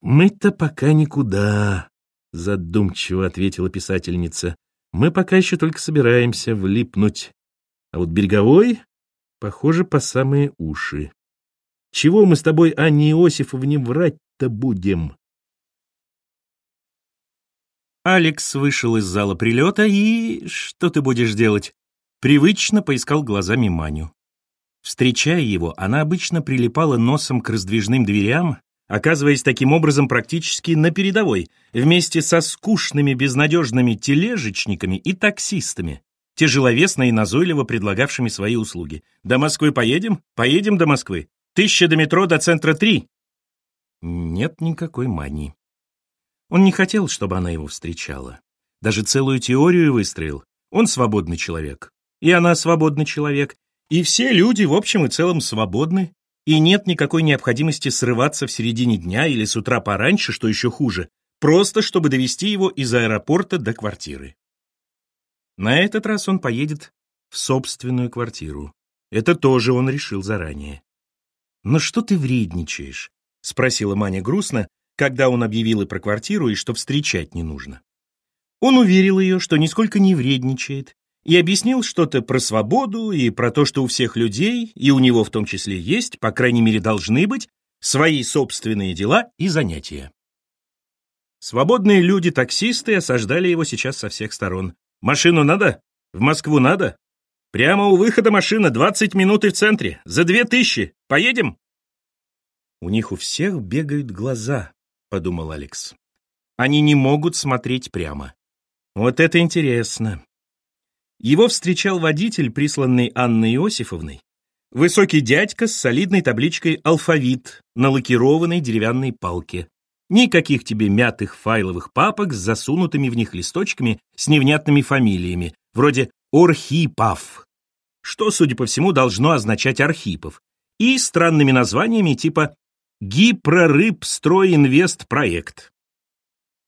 Мы-то пока никуда, задумчиво ответила писательница. Мы пока еще только собираемся влипнуть. А вот береговой, похоже, по самые уши. Чего мы с тобой, Анне Иосифовне, врать-то будем? Алекс вышел из зала прилета и... Что ты будешь делать? Привычно поискал глазами Маню. Встречая его, она обычно прилипала носом к раздвижным дверям, оказываясь таким образом практически на передовой, вместе со скучными безнадежными тележечниками и таксистами. тяжеловесно и назойливо предлагавшими свои услуги. «До Москвы поедем? Поедем до Москвы. Тысяча до метро, до центра три». Нет никакой мании. Он не хотел, чтобы она его встречала. Даже целую теорию выстроил. Он свободный человек. И она свободный человек. И все люди, в общем и целом, свободны. И нет никакой необходимости срываться в середине дня или с утра пораньше, что еще хуже, просто чтобы довести его из аэропорта до квартиры. На этот раз он поедет в собственную квартиру. Это тоже он решил заранее. «Но что ты вредничаешь?» — спросила Маня грустно, когда он объявил и про квартиру, и что встречать не нужно. Он уверил ее, что нисколько не вредничает, и объяснил что-то про свободу и про то, что у всех людей, и у него в том числе есть, по крайней мере должны быть, свои собственные дела и занятия. Свободные люди-таксисты осаждали его сейчас со всех сторон. «Машину надо? В Москву надо? Прямо у выхода машина, 20 минут и в центре. За две тысячи. Поедем?» «У них у всех бегают глаза», — подумал Алекс. «Они не могут смотреть прямо. Вот это интересно. Его встречал водитель, присланный Анной Иосифовной. Высокий дядька с солидной табличкой «Алфавит» на лакированной деревянной палке. Никаких тебе мятых файловых папок с засунутыми в них листочками с невнятными фамилиями, вроде Орхипав, что, судя по всему, должно означать Архипов, и странными названиями типа «Гипрорыбстройинвестпроект».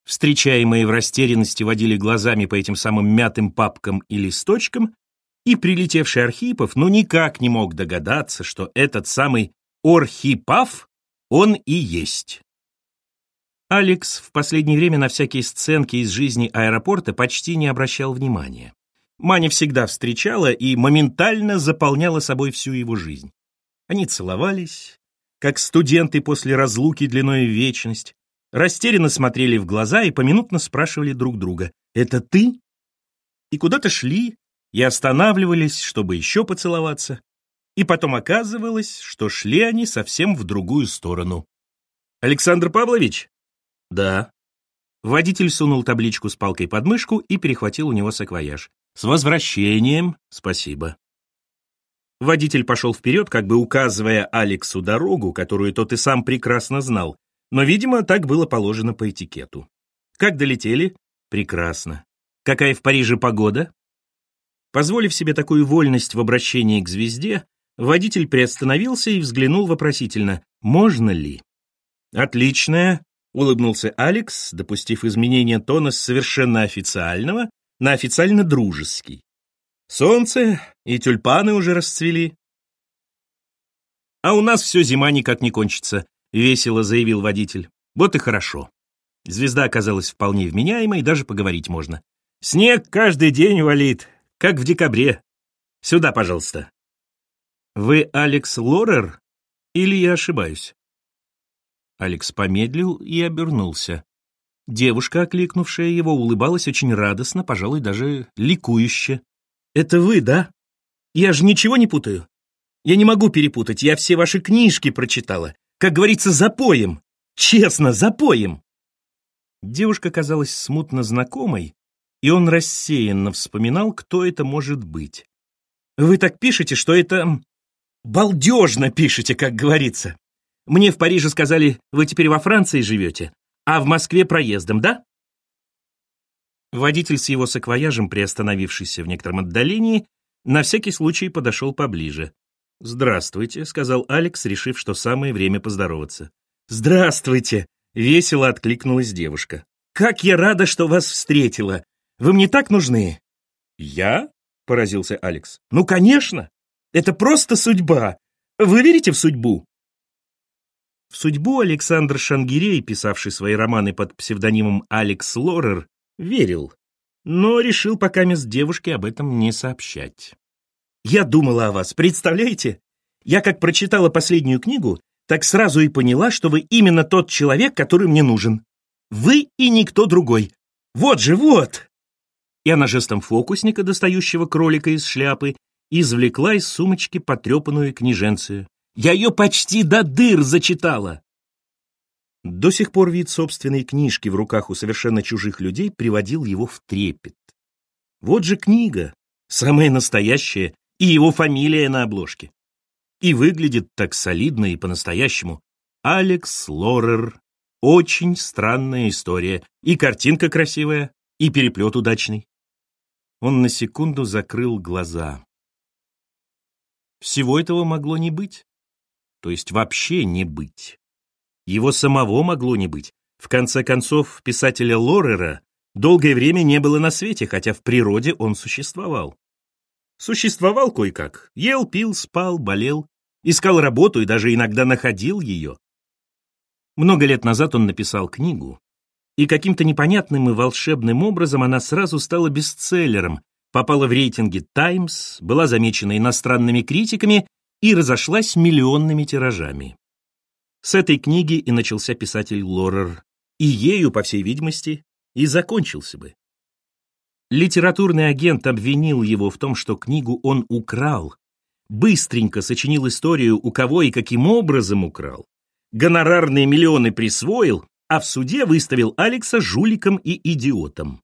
Встречаемые в растерянности водили глазами по этим самым мятым папкам и листочкам, и прилетевший Архипов ну никак не мог догадаться, что этот самый Орхипав он и есть. Алекс в последнее время на всякие сценки из жизни аэропорта почти не обращал внимания. Маня всегда встречала и моментально заполняла собой всю его жизнь. Они целовались, как студенты после разлуки длиной в вечность, растерянно смотрели в глаза и поминутно спрашивали друг друга «Это ты?» И куда-то шли и останавливались, чтобы еще поцеловаться. И потом оказывалось, что шли они совсем в другую сторону. «Александр Павлович?» «Да». Водитель сунул табличку с палкой под мышку и перехватил у него саквояж. «С возвращением! Спасибо!» Водитель пошел вперед, как бы указывая Алексу дорогу, которую тот и сам прекрасно знал, но, видимо, так было положено по этикету. Как долетели? Прекрасно. Какая в Париже погода? Позволив себе такую вольность в обращении к звезде, водитель приостановился и взглянул вопросительно «Можно ли?» «Отличная», — улыбнулся Алекс, допустив изменение тона с совершенно официального на официально дружеский. «Солнце и тюльпаны уже расцвели». «А у нас все зима никак не кончится», — весело заявил водитель. «Вот и хорошо». Звезда оказалась вполне вменяемой, даже поговорить можно. «Снег каждый день валит, как в декабре. Сюда, пожалуйста». «Вы Алекс Лорер? Или я ошибаюсь?» Алекс помедлил и обернулся. Девушка, окликнувшая его, улыбалась очень радостно, пожалуй, даже ликующе. «Это вы, да? Я же ничего не путаю? Я не могу перепутать, я все ваши книжки прочитала. Как говорится, запоем. Честно, запоем. Девушка казалась смутно знакомой, и он рассеянно вспоминал, кто это может быть. Вы так пишете, что это... Балдежно пишете, как говорится. Мне в Париже сказали, вы теперь во Франции живете, а в Москве проездом, да? Водитель с его саквояжем, приостановившийся в некотором отдалении, на всякий случай подошел поближе. «Здравствуйте», — сказал Алекс, решив, что самое время поздороваться. «Здравствуйте!» — весело откликнулась девушка. «Как я рада, что вас встретила! Вы мне так нужны!» «Я?» — поразился Алекс. «Ну, конечно! Это просто судьба! Вы верите в судьбу?» В судьбу Александр Шангирей, писавший свои романы под псевдонимом Алекс Лорер, верил, но решил пока мест девушке об этом не сообщать. Я думала о вас, представляете? Я как прочитала последнюю книгу, так сразу и поняла, что вы именно тот человек, который мне нужен. Вы и никто другой. Вот же, вот!» И она жестом фокусника, достающего кролика из шляпы, извлекла из сумочки потрепанную книженцию. «Я ее почти до дыр зачитала!» До сих пор вид собственной книжки в руках у совершенно чужих людей приводил его в трепет. Вот же книга, Самое настоящее, и его фамилия на обложке. И выглядит так солидно и по-настоящему. Алекс Лорер. Очень странная история. И картинка красивая, и переплет удачный. Он на секунду закрыл глаза. Всего этого могло не быть. То есть вообще не быть. Его самого могло не быть. В конце концов, писателя Лорера долгое время не было на свете, хотя в природе он существовал. Существовал кое-как. Ел, пил, спал, болел, искал работу и даже иногда находил ее. Много лет назад он написал книгу, и каким-то непонятным и волшебным образом она сразу стала бестселлером, попала в рейтинги «Таймс», была замечена иностранными критиками и разошлась миллионными тиражами. С этой книги и начался писатель Лорер, и ею, по всей видимости, и закончился бы. Литературный агент обвинил его в том, что книгу он украл, быстренько сочинил историю, у кого и каким образом украл, гонорарные миллионы присвоил, а в суде выставил Алекса жуликом и идиотом.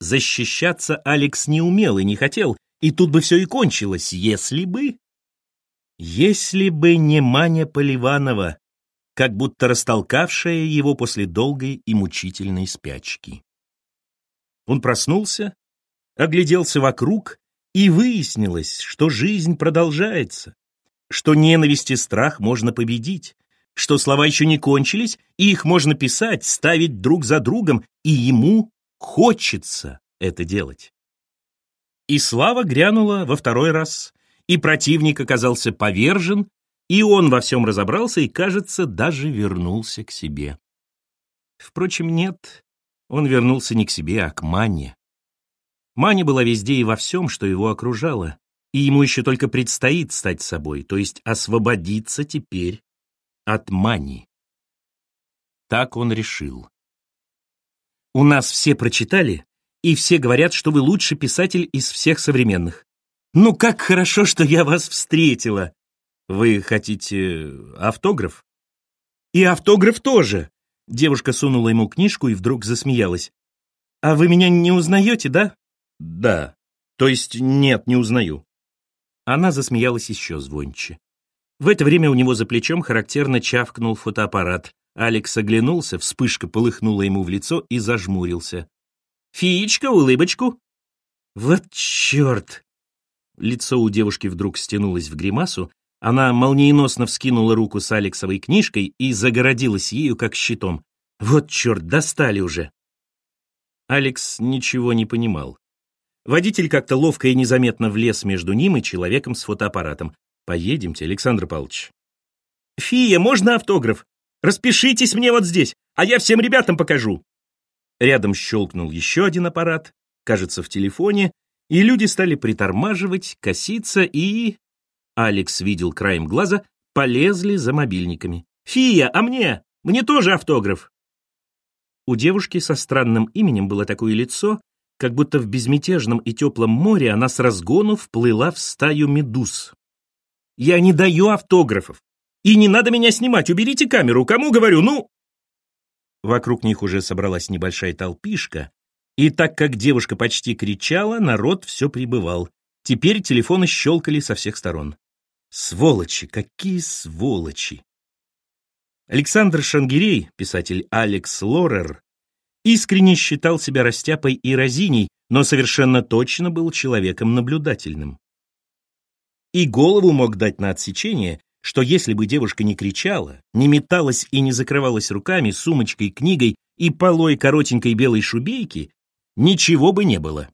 Защищаться Алекс не умел и не хотел, и тут бы все и кончилось, если бы... Если бы не Маня Поливанова, как будто растолкавшая его после долгой и мучительной спячки. Он проснулся, огляделся вокруг, и выяснилось, что жизнь продолжается, что ненависть и страх можно победить, что слова еще не кончились, и их можно писать, ставить друг за другом, и ему хочется это делать. И слава грянула во второй раз, и противник оказался повержен, и он во всем разобрался и, кажется, даже вернулся к себе. Впрочем, нет, он вернулся не к себе, а к Мане. Маня была везде и во всем, что его окружало, и ему еще только предстоит стать собой, то есть освободиться теперь от Мани. Так он решил. У нас все прочитали, и все говорят, что вы лучший писатель из всех современных. Ну как хорошо, что я вас встретила. Вы хотите автограф? И автограф тоже. Девушка сунула ему книжку и вдруг засмеялась. А вы меня не узнаете, да? Да. То есть нет, не узнаю. Она засмеялась еще звонче. В это время у него за плечом характерно чавкнул фотоаппарат. Алекс оглянулся, вспышка полыхнула ему в лицо и зажмурился. «Фиечка, улыбочку!» «Вот черт!» Лицо у девушки вдруг стянулось в гримасу, она молниеносно вскинула руку с Алексовой книжкой и загородилась ею как щитом. «Вот черт, достали уже!» Алекс ничего не понимал. Водитель как-то ловко и незаметно влез между ним и человеком с фотоаппаратом. Поедемте, Александр Павлович. Фия, можно автограф? Распишитесь мне вот здесь, а я всем ребятам покажу. Рядом щелкнул еще один аппарат, кажется, в телефоне, и люди стали притормаживать, коситься и... Алекс видел краем глаза, полезли за мобильниками. «Фия, а мне? Мне тоже автограф!» У девушки со странным именем было такое лицо, как будто в безмятежном и теплом море она с разгону вплыла в стаю медуз. Я не даю автографов. И не надо меня снимать, уберите камеру, кому говорю, ну...» Вокруг них уже собралась небольшая толпишка, и так как девушка почти кричала, народ все прибывал. Теперь телефоны щелкали со всех сторон. Сволочи, какие сволочи! Александр Шангирей, писатель Алекс Лорер, искренне считал себя растяпой и разиней, но совершенно точно был человеком наблюдательным и голову мог дать на отсечение, что если бы девушка не кричала, не металась и не закрывалась руками, сумочкой, книгой и полой коротенькой белой шубейки, ничего бы не было.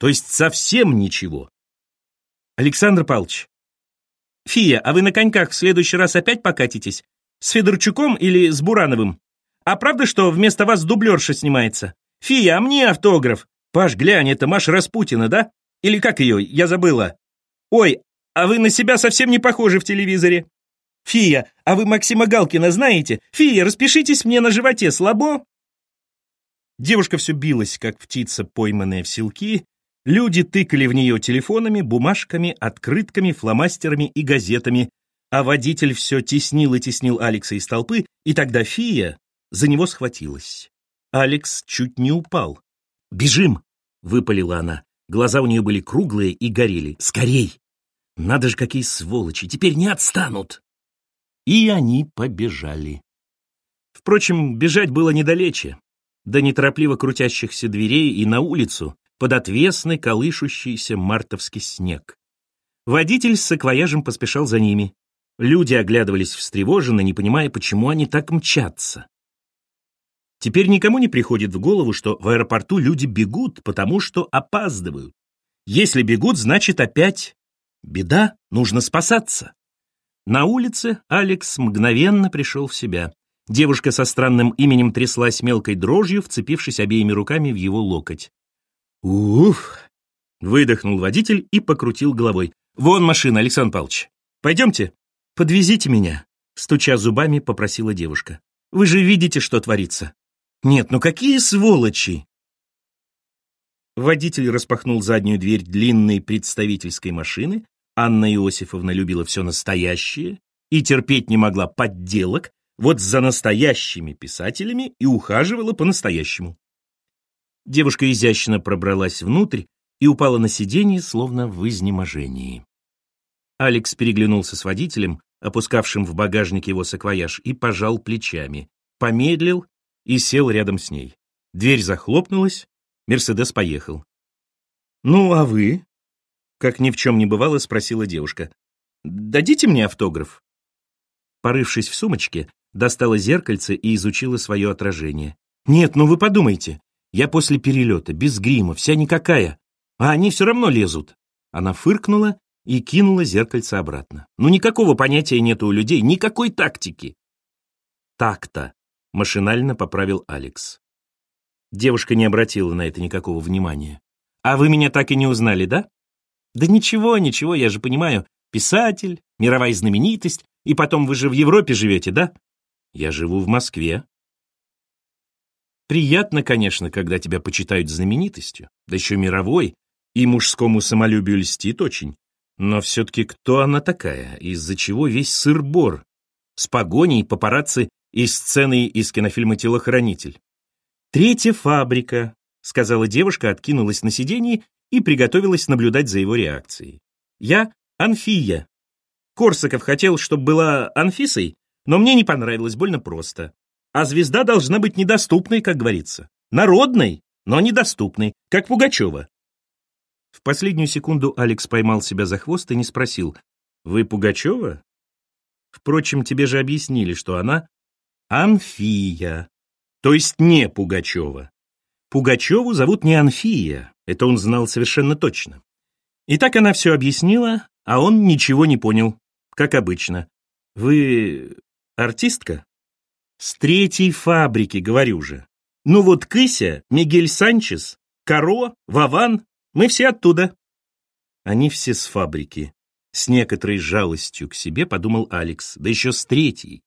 То есть совсем ничего. Александр Павлович. Фия, а вы на коньках в следующий раз опять покатитесь? С Федорчуком или с Бурановым? А правда, что вместо вас дублерша снимается? Фия, а мне автограф? Паш, глянь, это Маша Распутина, да? Или как ее? Я забыла. Ой, а вы на себя совсем не похожи в телевизоре. Фия, а вы Максима Галкина знаете? Фия, распишитесь мне на животе, слабо?» Девушка все билась, как птица, пойманная в селки. Люди тыкали в нее телефонами, бумажками, открытками, фломастерами и газетами, а водитель все теснил и теснил Алекса из толпы, и тогда Фия за него схватилась. Алекс чуть не упал. «Бежим!» — выпалила она. Глаза у нее были круглые и горели. «Скорей! Надо же, какие сволочи! Теперь не отстанут!» И они побежали. Впрочем, бежать было недалече. До неторопливо крутящихся дверей и на улицу, под отвесный колышущийся мартовский снег. Водитель с саквояжем поспешал за ними. Люди оглядывались встревоженно, не понимая, почему они так мчатся. Теперь никому не приходит в голову, что в аэропорту люди бегут, потому что опаздывают. Если бегут, значит опять беда, нужно спасаться. На улице Алекс мгновенно пришел в себя. Девушка со странным именем тряслась мелкой дрожью, вцепившись обеими руками в его локоть. «Уф!» — выдохнул водитель и покрутил головой. «Вон машина, Александр Павлович. Пойдемте, подвезите меня», — стуча зубами, попросила девушка. «Вы же видите, что творится». «Нет, ну какие сволочи!» Водитель распахнул заднюю дверь длинной представительской машины. Анна Иосифовна любила все настоящее и терпеть не могла подделок, вот за настоящими писателями и ухаживала по-настоящему. Девушка изящно пробралась внутрь и упала на сиденье, словно в изнеможении. Алекс переглянулся с водителем, опускавшим в багажник его саквояж, и пожал плечами, помедлил и сел рядом с ней. Дверь захлопнулась, Мерседес поехал. «Ну, а вы?» — как ни в чем не бывало, спросила девушка. «Дадите мне автограф?» Порывшись в сумочке, достала зеркальце и изучила свое отражение. «Нет, ну вы подумайте, я после перелета, без грима, вся никакая, а они все равно лезут». Она фыркнула и кинула зеркальце обратно. Ну, никакого понятия нету у людей, никакой тактики. Так-то, машинально поправил Алекс. Девушка не обратила на это никакого внимания. А вы меня так и не узнали, да? Да ничего, ничего, я же понимаю. Писатель, мировая знаменитость, и потом вы же в Европе живете, да? Я живу в Москве. Приятно, конечно, когда тебя почитают знаменитостью, да еще мировой, и мужскому самолюбию льстит очень. Но все-таки кто она такая, из-за чего весь сыр-бор? С погоней, папарацци и сценой из кинофильма «Телохранитель». «Третья фабрика», — сказала девушка, откинулась на сиденье и приготовилась наблюдать за его реакцией. «Я Анфия. Корсаков хотел, чтобы была Анфисой, но мне не понравилось, больно просто. А звезда должна быть недоступной, как говорится. Народной, но недоступной, как Пугачева. В последнюю секунду Алекс поймал себя за хвост и не спросил, «Вы Пугачева?» Впрочем, тебе же объяснили, что она Анфия, то есть не Пугачева. Пугачеву зовут не Анфия, это он знал совершенно точно. И так она все объяснила, а он ничего не понял, как обычно. Вы артистка? С третьей фабрики, говорю же. Ну вот Кыся, Мигель Санчес, Каро, Ваван мы все оттуда. Они все с фабрики. С некоторой жалостью к себе подумал Алекс, да еще с третьей.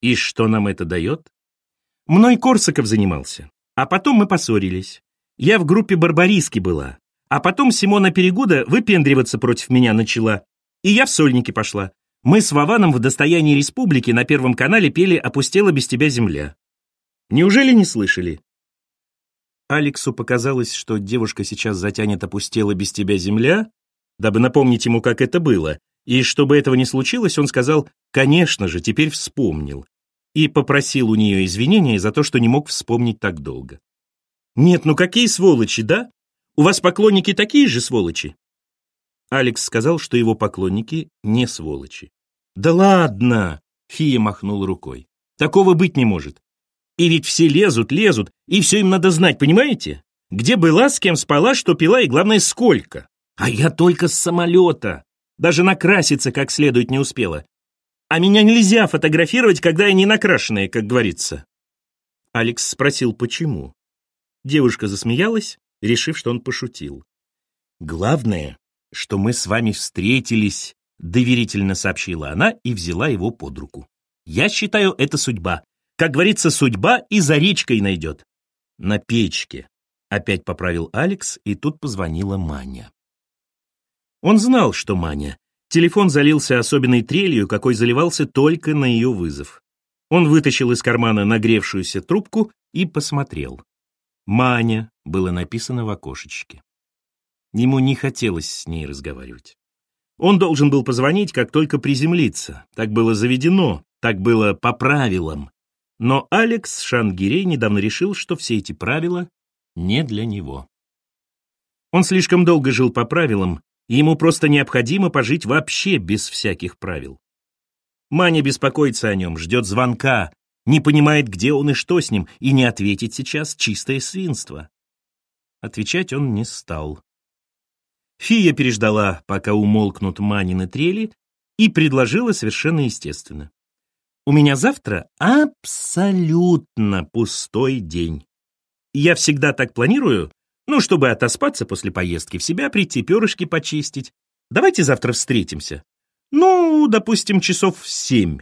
И что нам это дает? Мной Корсаков занимался, а потом мы поссорились. Я в группе Барбариски была, а потом Симона Перегуда выпендриваться против меня начала, и я в сольники пошла. Мы с Вованом в «Достоянии республики» на Первом канале пели «Опустела без тебя земля». Неужели не слышали? Алексу показалось, что девушка сейчас затянет «Опустела без тебя земля», дабы напомнить ему, как это было, и чтобы этого не случилось, он сказал «Конечно же, теперь вспомнил», и попросил у нее извинения за то, что не мог вспомнить так долго. «Нет, ну какие сволочи, да? У вас поклонники такие же сволочи?» Алекс сказал, что его поклонники не сволочи. «Да ладно!» — Фия махнул рукой. «Такого быть не может. И ведь все лезут, лезут, и все им надо знать, понимаете? Где была, с кем спала, что пила и, главное, сколько. А я только с самолета. Даже накраситься как следует не успела. А меня нельзя фотографировать, когда я не накрашенная, как говорится. Алекс спросил, почему. Девушка засмеялась, решив, что он пошутил. «Главное, что мы с вами встретились», — доверительно сообщила она и взяла его под руку. «Я считаю, это судьба. Как говорится, судьба и за речкой найдет. На печке. Опять поправил Алекс, и тут позвонила Маня. Он знал, что Маня. Телефон залился особенной трелью, какой заливался только на ее вызов. Он вытащил из кармана нагревшуюся трубку и посмотрел. «Маня» было написано в окошечке. Ему не хотелось с ней разговаривать. Он должен был позвонить, как только приземлиться. Так было заведено, так было по правилам. Но Алекс Шангирей недавно решил, что все эти правила не для него. Он слишком долго жил по правилам, и ему просто необходимо пожить вообще без всяких правил. Маня беспокоится о нем, ждет звонка, не понимает, где он и что с ним, и не ответить сейчас чистое свинство. Отвечать он не стал. Фия переждала, пока умолкнут Манины трели, и предложила совершенно естественно. «У меня завтра абсолютно пустой день. Я всегда так планирую, ну, чтобы отоспаться после поездки, в себя прийти, перышки почистить. Давайте завтра встретимся. Ну, допустим, часов в семь».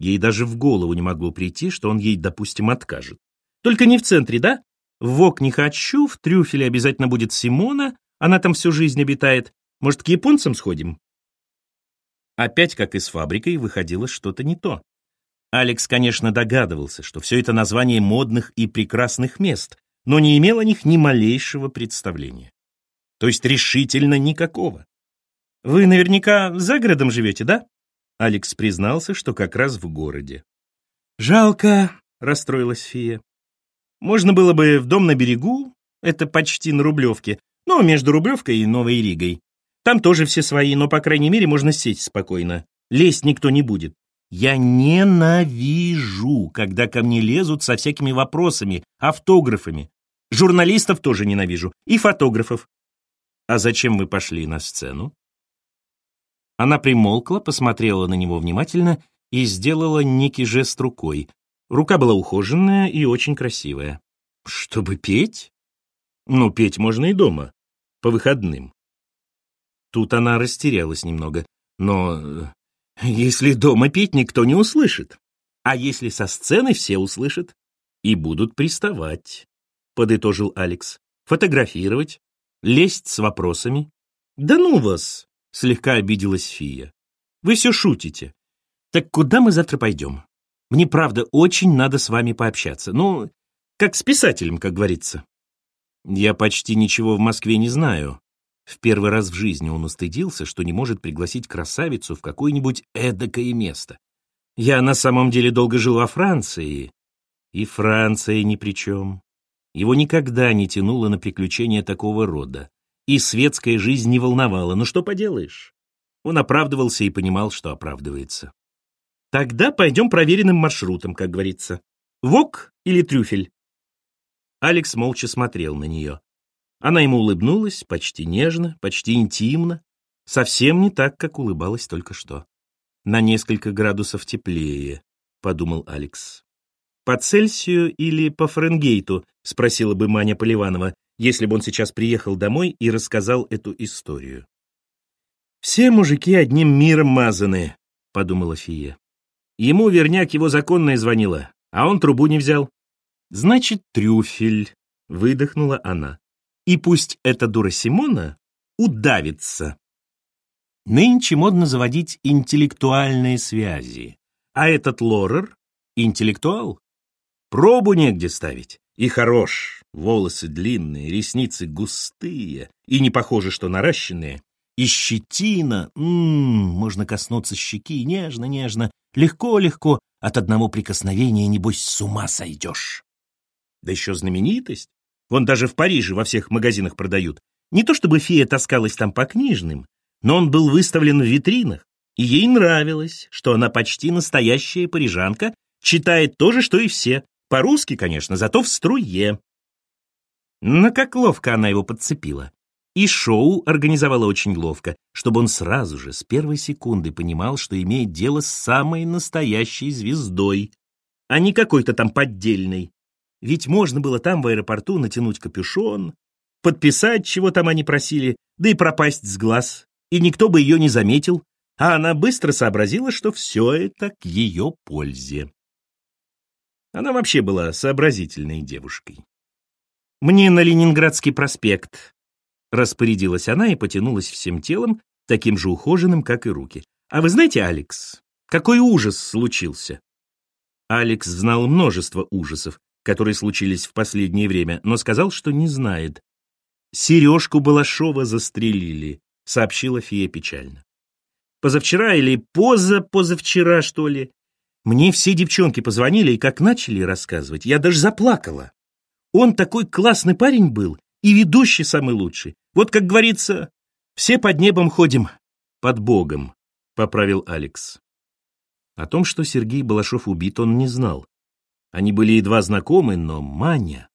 Ей даже в голову не могло прийти, что он ей, допустим, откажет. Только не в центре, да? В ВОК не хочу, в трюфеле обязательно будет Симона, она там всю жизнь обитает. Может, к японцам сходим?» Опять, как и с фабрикой, выходило что-то не то. Алекс, конечно, догадывался, что все это название модных и прекрасных мест, но не имел о них ни малейшего представления. То есть решительно никакого. «Вы наверняка за городом живете, да?» Алекс признался, что как раз в городе. «Жалко», — расстроилась фия. «Можно было бы в дом на берегу, это почти на Рублевке, ну, между Рублевкой и Новой Ригой. Там тоже все свои, но, по крайней мере, можно сесть спокойно. Лезть никто не будет. Я ненавижу, когда ко мне лезут со всякими вопросами, автографами. Журналистов тоже ненавижу. И фотографов. А зачем вы пошли на сцену? Она примолкла, посмотрела на него внимательно и сделала некий жест рукой. Рука была ухоженная и очень красивая. Чтобы петь? Ну, петь можно и дома по выходным. Тут она растерялась немного. Но э, если дома петь, никто не услышит. А если со сцены все услышат и будут приставать, подытожил Алекс. Фотографировать, лезть с вопросами. Да ну вас, слегка обиделась Фия. Вы все шутите. Так куда мы завтра пойдем? Мне, правда, очень надо с вами пообщаться. Ну, как с писателем, как говорится. Я почти ничего в Москве не знаю. В первый раз в жизни он устыдился, что не может пригласить красавицу в какое-нибудь эдакое место. Я на самом деле долго жил во Франции, и Франция ни при чем. Его никогда не тянуло на приключения такого рода, и светская жизнь не волновала, ну что поделаешь. Он оправдывался и понимал, что оправдывается. Тогда пойдем проверенным маршрутом, как говорится. Вок или трюфель? Алекс молча смотрел на нее. Она ему улыбнулась, почти нежно, почти интимно, совсем не так, как улыбалась только что. На несколько градусов теплее, подумал Алекс. По Цельсию или по Фаренгейту, спросила бы Маня Поливанова, если бы он сейчас приехал домой и рассказал эту историю. «Все мужики одним миром мазаны», — подумала Фия. Ему верняк его законная звонила, а он трубу не взял. Значит, трюфель, выдохнула она. И пусть эта дура Симона удавится. Нынче модно заводить интеллектуальные связи. А этот Лорер — интеллектуал. Пробу негде ставить. И хорош. Волосы длинные, ресницы густые и не похоже, что наращенные. И щетина. М -м, можно коснуться щеки нежно-нежно. Легко-легко. От одного прикосновения, небось, с ума сойдешь. Да еще знаменитость. Вон даже в Париже во всех магазинах продают. Не то чтобы фея таскалась там по книжным, но он был выставлен в витринах, и ей нравилось, что она почти настоящая парижанка, читает то же, что и все. По-русски, конечно, зато в струе. Но как ловко она его подцепила. И шоу организовала очень ловко, чтобы он сразу же, с первой секунды, понимал, что имеет дело с самой настоящей звездой, а не какой-то там поддельной. Ведь можно было там в аэропорту натянуть капюшон, подписать, чего там они просили, да и пропасть с глаз, и никто бы ее не заметил, а она быстро сообразила, что все это к ее пользе. Она вообще была сообразительной девушкой. «Мне на Ленинградский проспект», — распорядилась она и потянулась всем телом, таким же ухоженным, как и руки. «А вы знаете, Алекс, какой ужас случился?» Алекс знал множество ужасов, которые случились в последнее время, но сказал, что не знает. Сережку Балашова застрелили, сообщила фея печально. Позавчера или поза-позавчера, что ли. Мне все девчонки позвонили, и как начали рассказывать, я даже заплакала. Он такой классный парень был, и ведущий самый лучший. Вот, как говорится, все под небом ходим, под Богом, поправил Алекс. О том, что Сергей Балашов убит, он не знал. Они были едва знакомы, но Маня...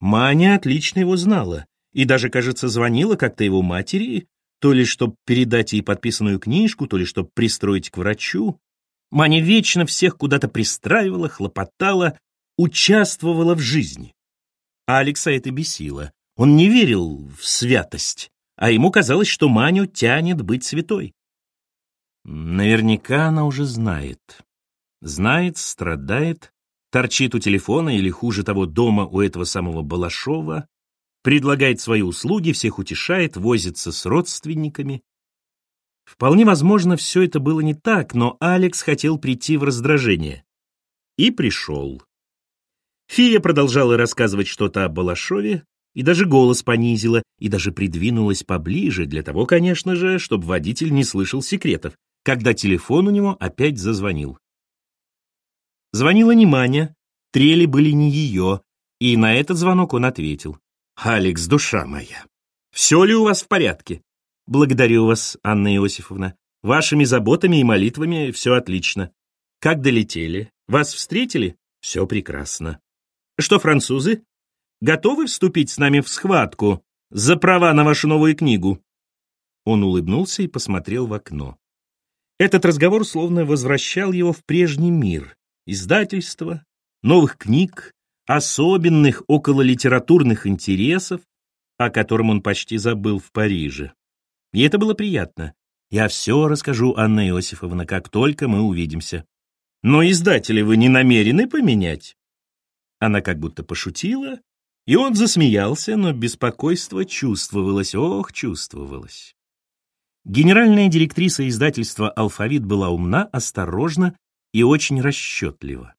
Маня отлично его знала и даже, кажется, звонила как-то его матери, то ли чтобы передать ей подписанную книжку, то ли чтобы пристроить к врачу. Маня вечно всех куда-то пристраивала, хлопотала, участвовала в жизни. А Алекса это бесило. Он не верил в святость, а ему казалось, что Маню тянет быть святой. Наверняка она уже знает. Знает, страдает, торчит у телефона или, хуже того, дома у этого самого Балашова, предлагает свои услуги, всех утешает, возится с родственниками. Вполне возможно, все это было не так, но Алекс хотел прийти в раздражение. И пришел. Фия продолжала рассказывать что-то о Балашове, и даже голос понизила, и даже придвинулась поближе, для того, конечно же, чтобы водитель не слышал секретов, когда телефон у него опять зазвонил. Звонила не Маня, трели были не ее, и на этот звонок он ответил. «Алекс, душа моя, все ли у вас в порядке?» «Благодарю вас, Анна Иосифовна. Вашими заботами и молитвами все отлично. Как долетели? Вас встретили? Все прекрасно. Что, французы? Готовы вступить с нами в схватку за права на вашу новую книгу?» Он улыбнулся и посмотрел в окно. Этот разговор словно возвращал его в прежний мир. Издательство, новых книг, особенных окололитературных интересов, о котором он почти забыл в Париже. И это было приятно. Я все расскажу, Анна Иосифовна, как только мы увидимся. Но издатели вы не намерены поменять? Она как будто пошутила, и он засмеялся, но беспокойство чувствовалось, ох, чувствовалось. Генеральная директриса издательства «Алфавит» была умна, осторожна и очень расчетлива.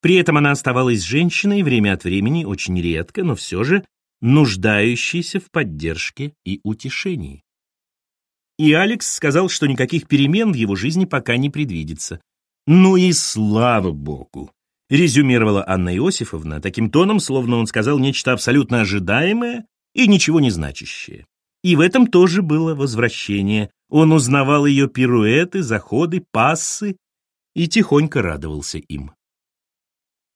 При этом она оставалась женщиной время от времени, очень редко, но все же нуждающейся в поддержке и утешении. И Алекс сказал, что никаких перемен в его жизни пока не предвидится. «Ну и слава богу!» — резюмировала Анна Иосифовна таким тоном, словно он сказал нечто абсолютно ожидаемое и ничего не значащее. И в этом тоже было возвращение. Он узнавал ее пируэты, заходы, пассы и тихонько радовался им.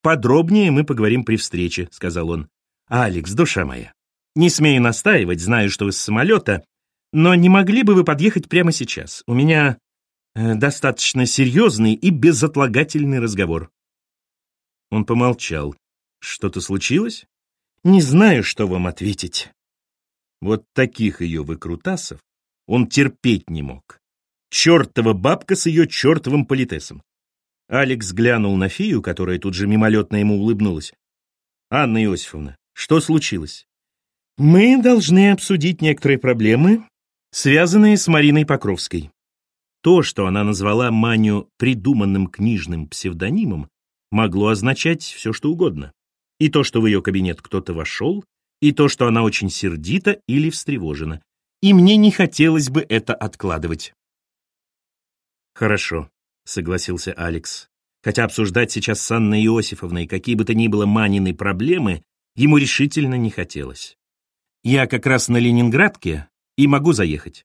«Подробнее мы поговорим при встрече», — сказал он. «Алекс, душа моя, не смею настаивать, знаю, что вы с самолета, но не могли бы вы подъехать прямо сейчас? У меня э, достаточно серьезный и безотлагательный разговор». Он помолчал. «Что-то случилось?» «Не знаю, что вам ответить». Вот таких ее выкрутасов он терпеть не мог. Чертова бабка с ее чертовым политесом. Алекс глянул на фию, которая тут же мимолетно ему улыбнулась. «Анна Иосифовна, что случилось?» «Мы должны обсудить некоторые проблемы, связанные с Мариной Покровской. То, что она назвала Маню придуманным книжным псевдонимом, могло означать все, что угодно. И то, что в ее кабинет кто-то вошел, и то, что она очень сердита или встревожена. И мне не хотелось бы это откладывать. Хорошо, согласился Алекс. Хотя обсуждать сейчас с Анной Иосифовной какие бы то ни было Манины проблемы ему решительно не хотелось. Я как раз на Ленинградке и могу заехать.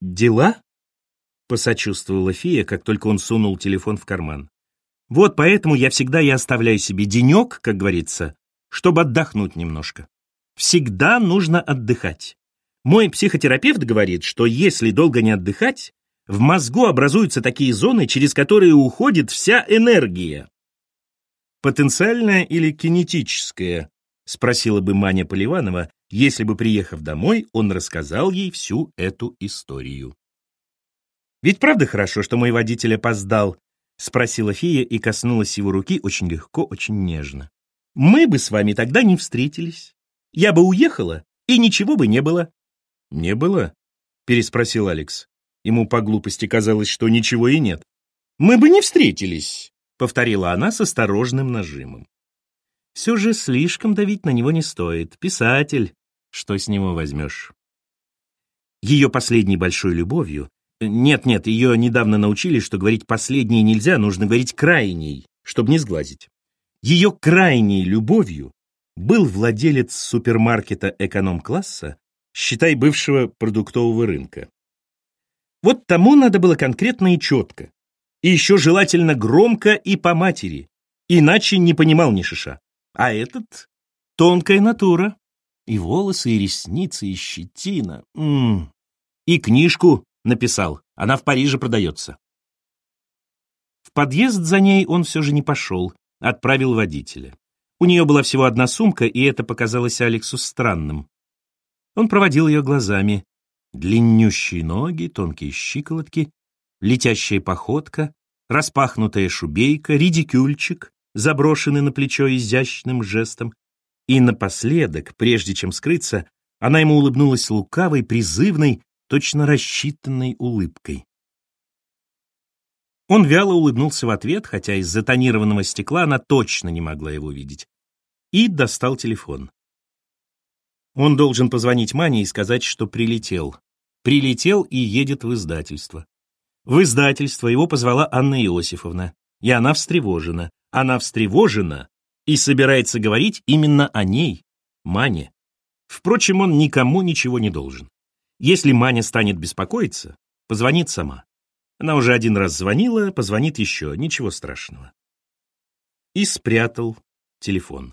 Дела? Посочувствовала Фия, как только он сунул телефон в карман. Вот поэтому я всегда и оставляю себе денек, как говорится, чтобы отдохнуть немножко. Всегда нужно отдыхать. Мой психотерапевт говорит, что если долго не отдыхать, в мозгу образуются такие зоны, через которые уходит вся энергия. Потенциальная или кинетическая? Спросила бы Маня Поливанова, если бы, приехав домой, он рассказал ей всю эту историю. «Ведь правда хорошо, что мой водитель опоздал?» — спросила фея и коснулась его руки очень легко, очень нежно. «Мы бы с вами тогда не встретились. Я бы уехала, и ничего бы не было». «Не было?» — переспросил Алекс. Ему по глупости казалось, что ничего и нет. «Мы бы не встретились», — повторила она с осторожным нажимом. Все же слишком давить на него не стоит. Писатель. что с него возьмешь? Ее последней большой любовью... Нет-нет, ее недавно научили, что говорить «последней» нельзя, нужно говорить «крайней», чтобы не сглазить. Ее крайней любовью был владелец супермаркета эконом-класса, считай бывшего продуктового рынка. Вот тому надо было конкретно и четко. И еще желательно громко и по матери, иначе не понимал ни шиша. А этот — тонкая натура. И волосы, и ресницы, и щетина. М -м. И книжку написал, она в Париже продается. В подъезд за ней он все же не пошел, отправил водителя. У нее была всего одна сумка, и это показалось Алексу странным. Он проводил ее глазами. Длиннющие ноги, тонкие щиколотки, летящая походка, распахнутая шубейка, редикюльчик, заброшенный на плечо изящным жестом. И напоследок, прежде чем скрыться, она ему улыбнулась лукавой, призывной, точно рассчитанной улыбкой. Он вяло улыбнулся в ответ, хотя из затонированного стекла она точно не могла его видеть, и достал телефон. Он должен позвонить Мане и сказать, что прилетел. Прилетел и едет в издательство. В издательство его позвала Анна Иосифовна, и она встревожена. Она встревожена и собирается говорить именно о ней, Мане. Впрочем, он никому ничего не должен. Если Маня станет беспокоиться, позвонит сама. Она уже один раз звонила, позвонит еще, ничего страшного. И спрятал телефон.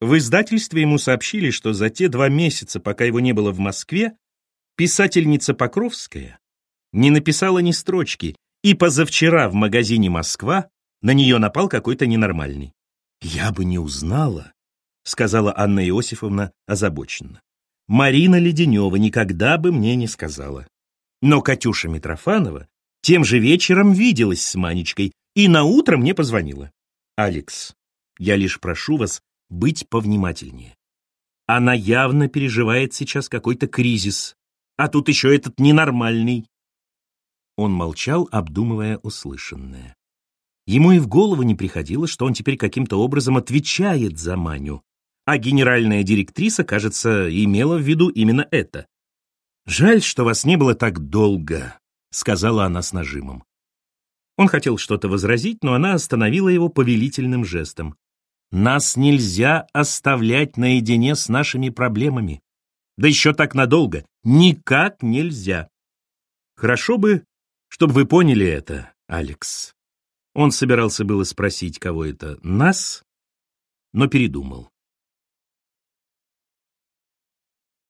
В издательстве ему сообщили, что за те два месяца, пока его не было в Москве, писательница Покровская не написала ни строчки, и позавчера в магазине «Москва» на нее напал какой-то ненормальный. «Я бы не узнала», — сказала Анна Иосифовна озабоченно. «Марина Леденева никогда бы мне не сказала». Но Катюша Митрофанова тем же вечером виделась с Манечкой и на утро мне позвонила. «Алекс, я лишь прошу вас быть повнимательнее. Она явно переживает сейчас какой-то кризис, а тут еще этот ненормальный». Он молчал, обдумывая услышанное. Ему и в голову не приходило, что он теперь каким-то образом отвечает за Маню, а генеральная директриса, кажется, имела в виду именно это. «Жаль, что вас не было так долго», — сказала она с нажимом. Он хотел что-то возразить, но она остановила его повелительным жестом. «Нас нельзя оставлять наедине с нашими проблемами. Да еще так надолго. Никак нельзя. Хорошо бы, чтобы вы поняли это, Алекс». Он собирался было спросить, кого это, нас, но передумал.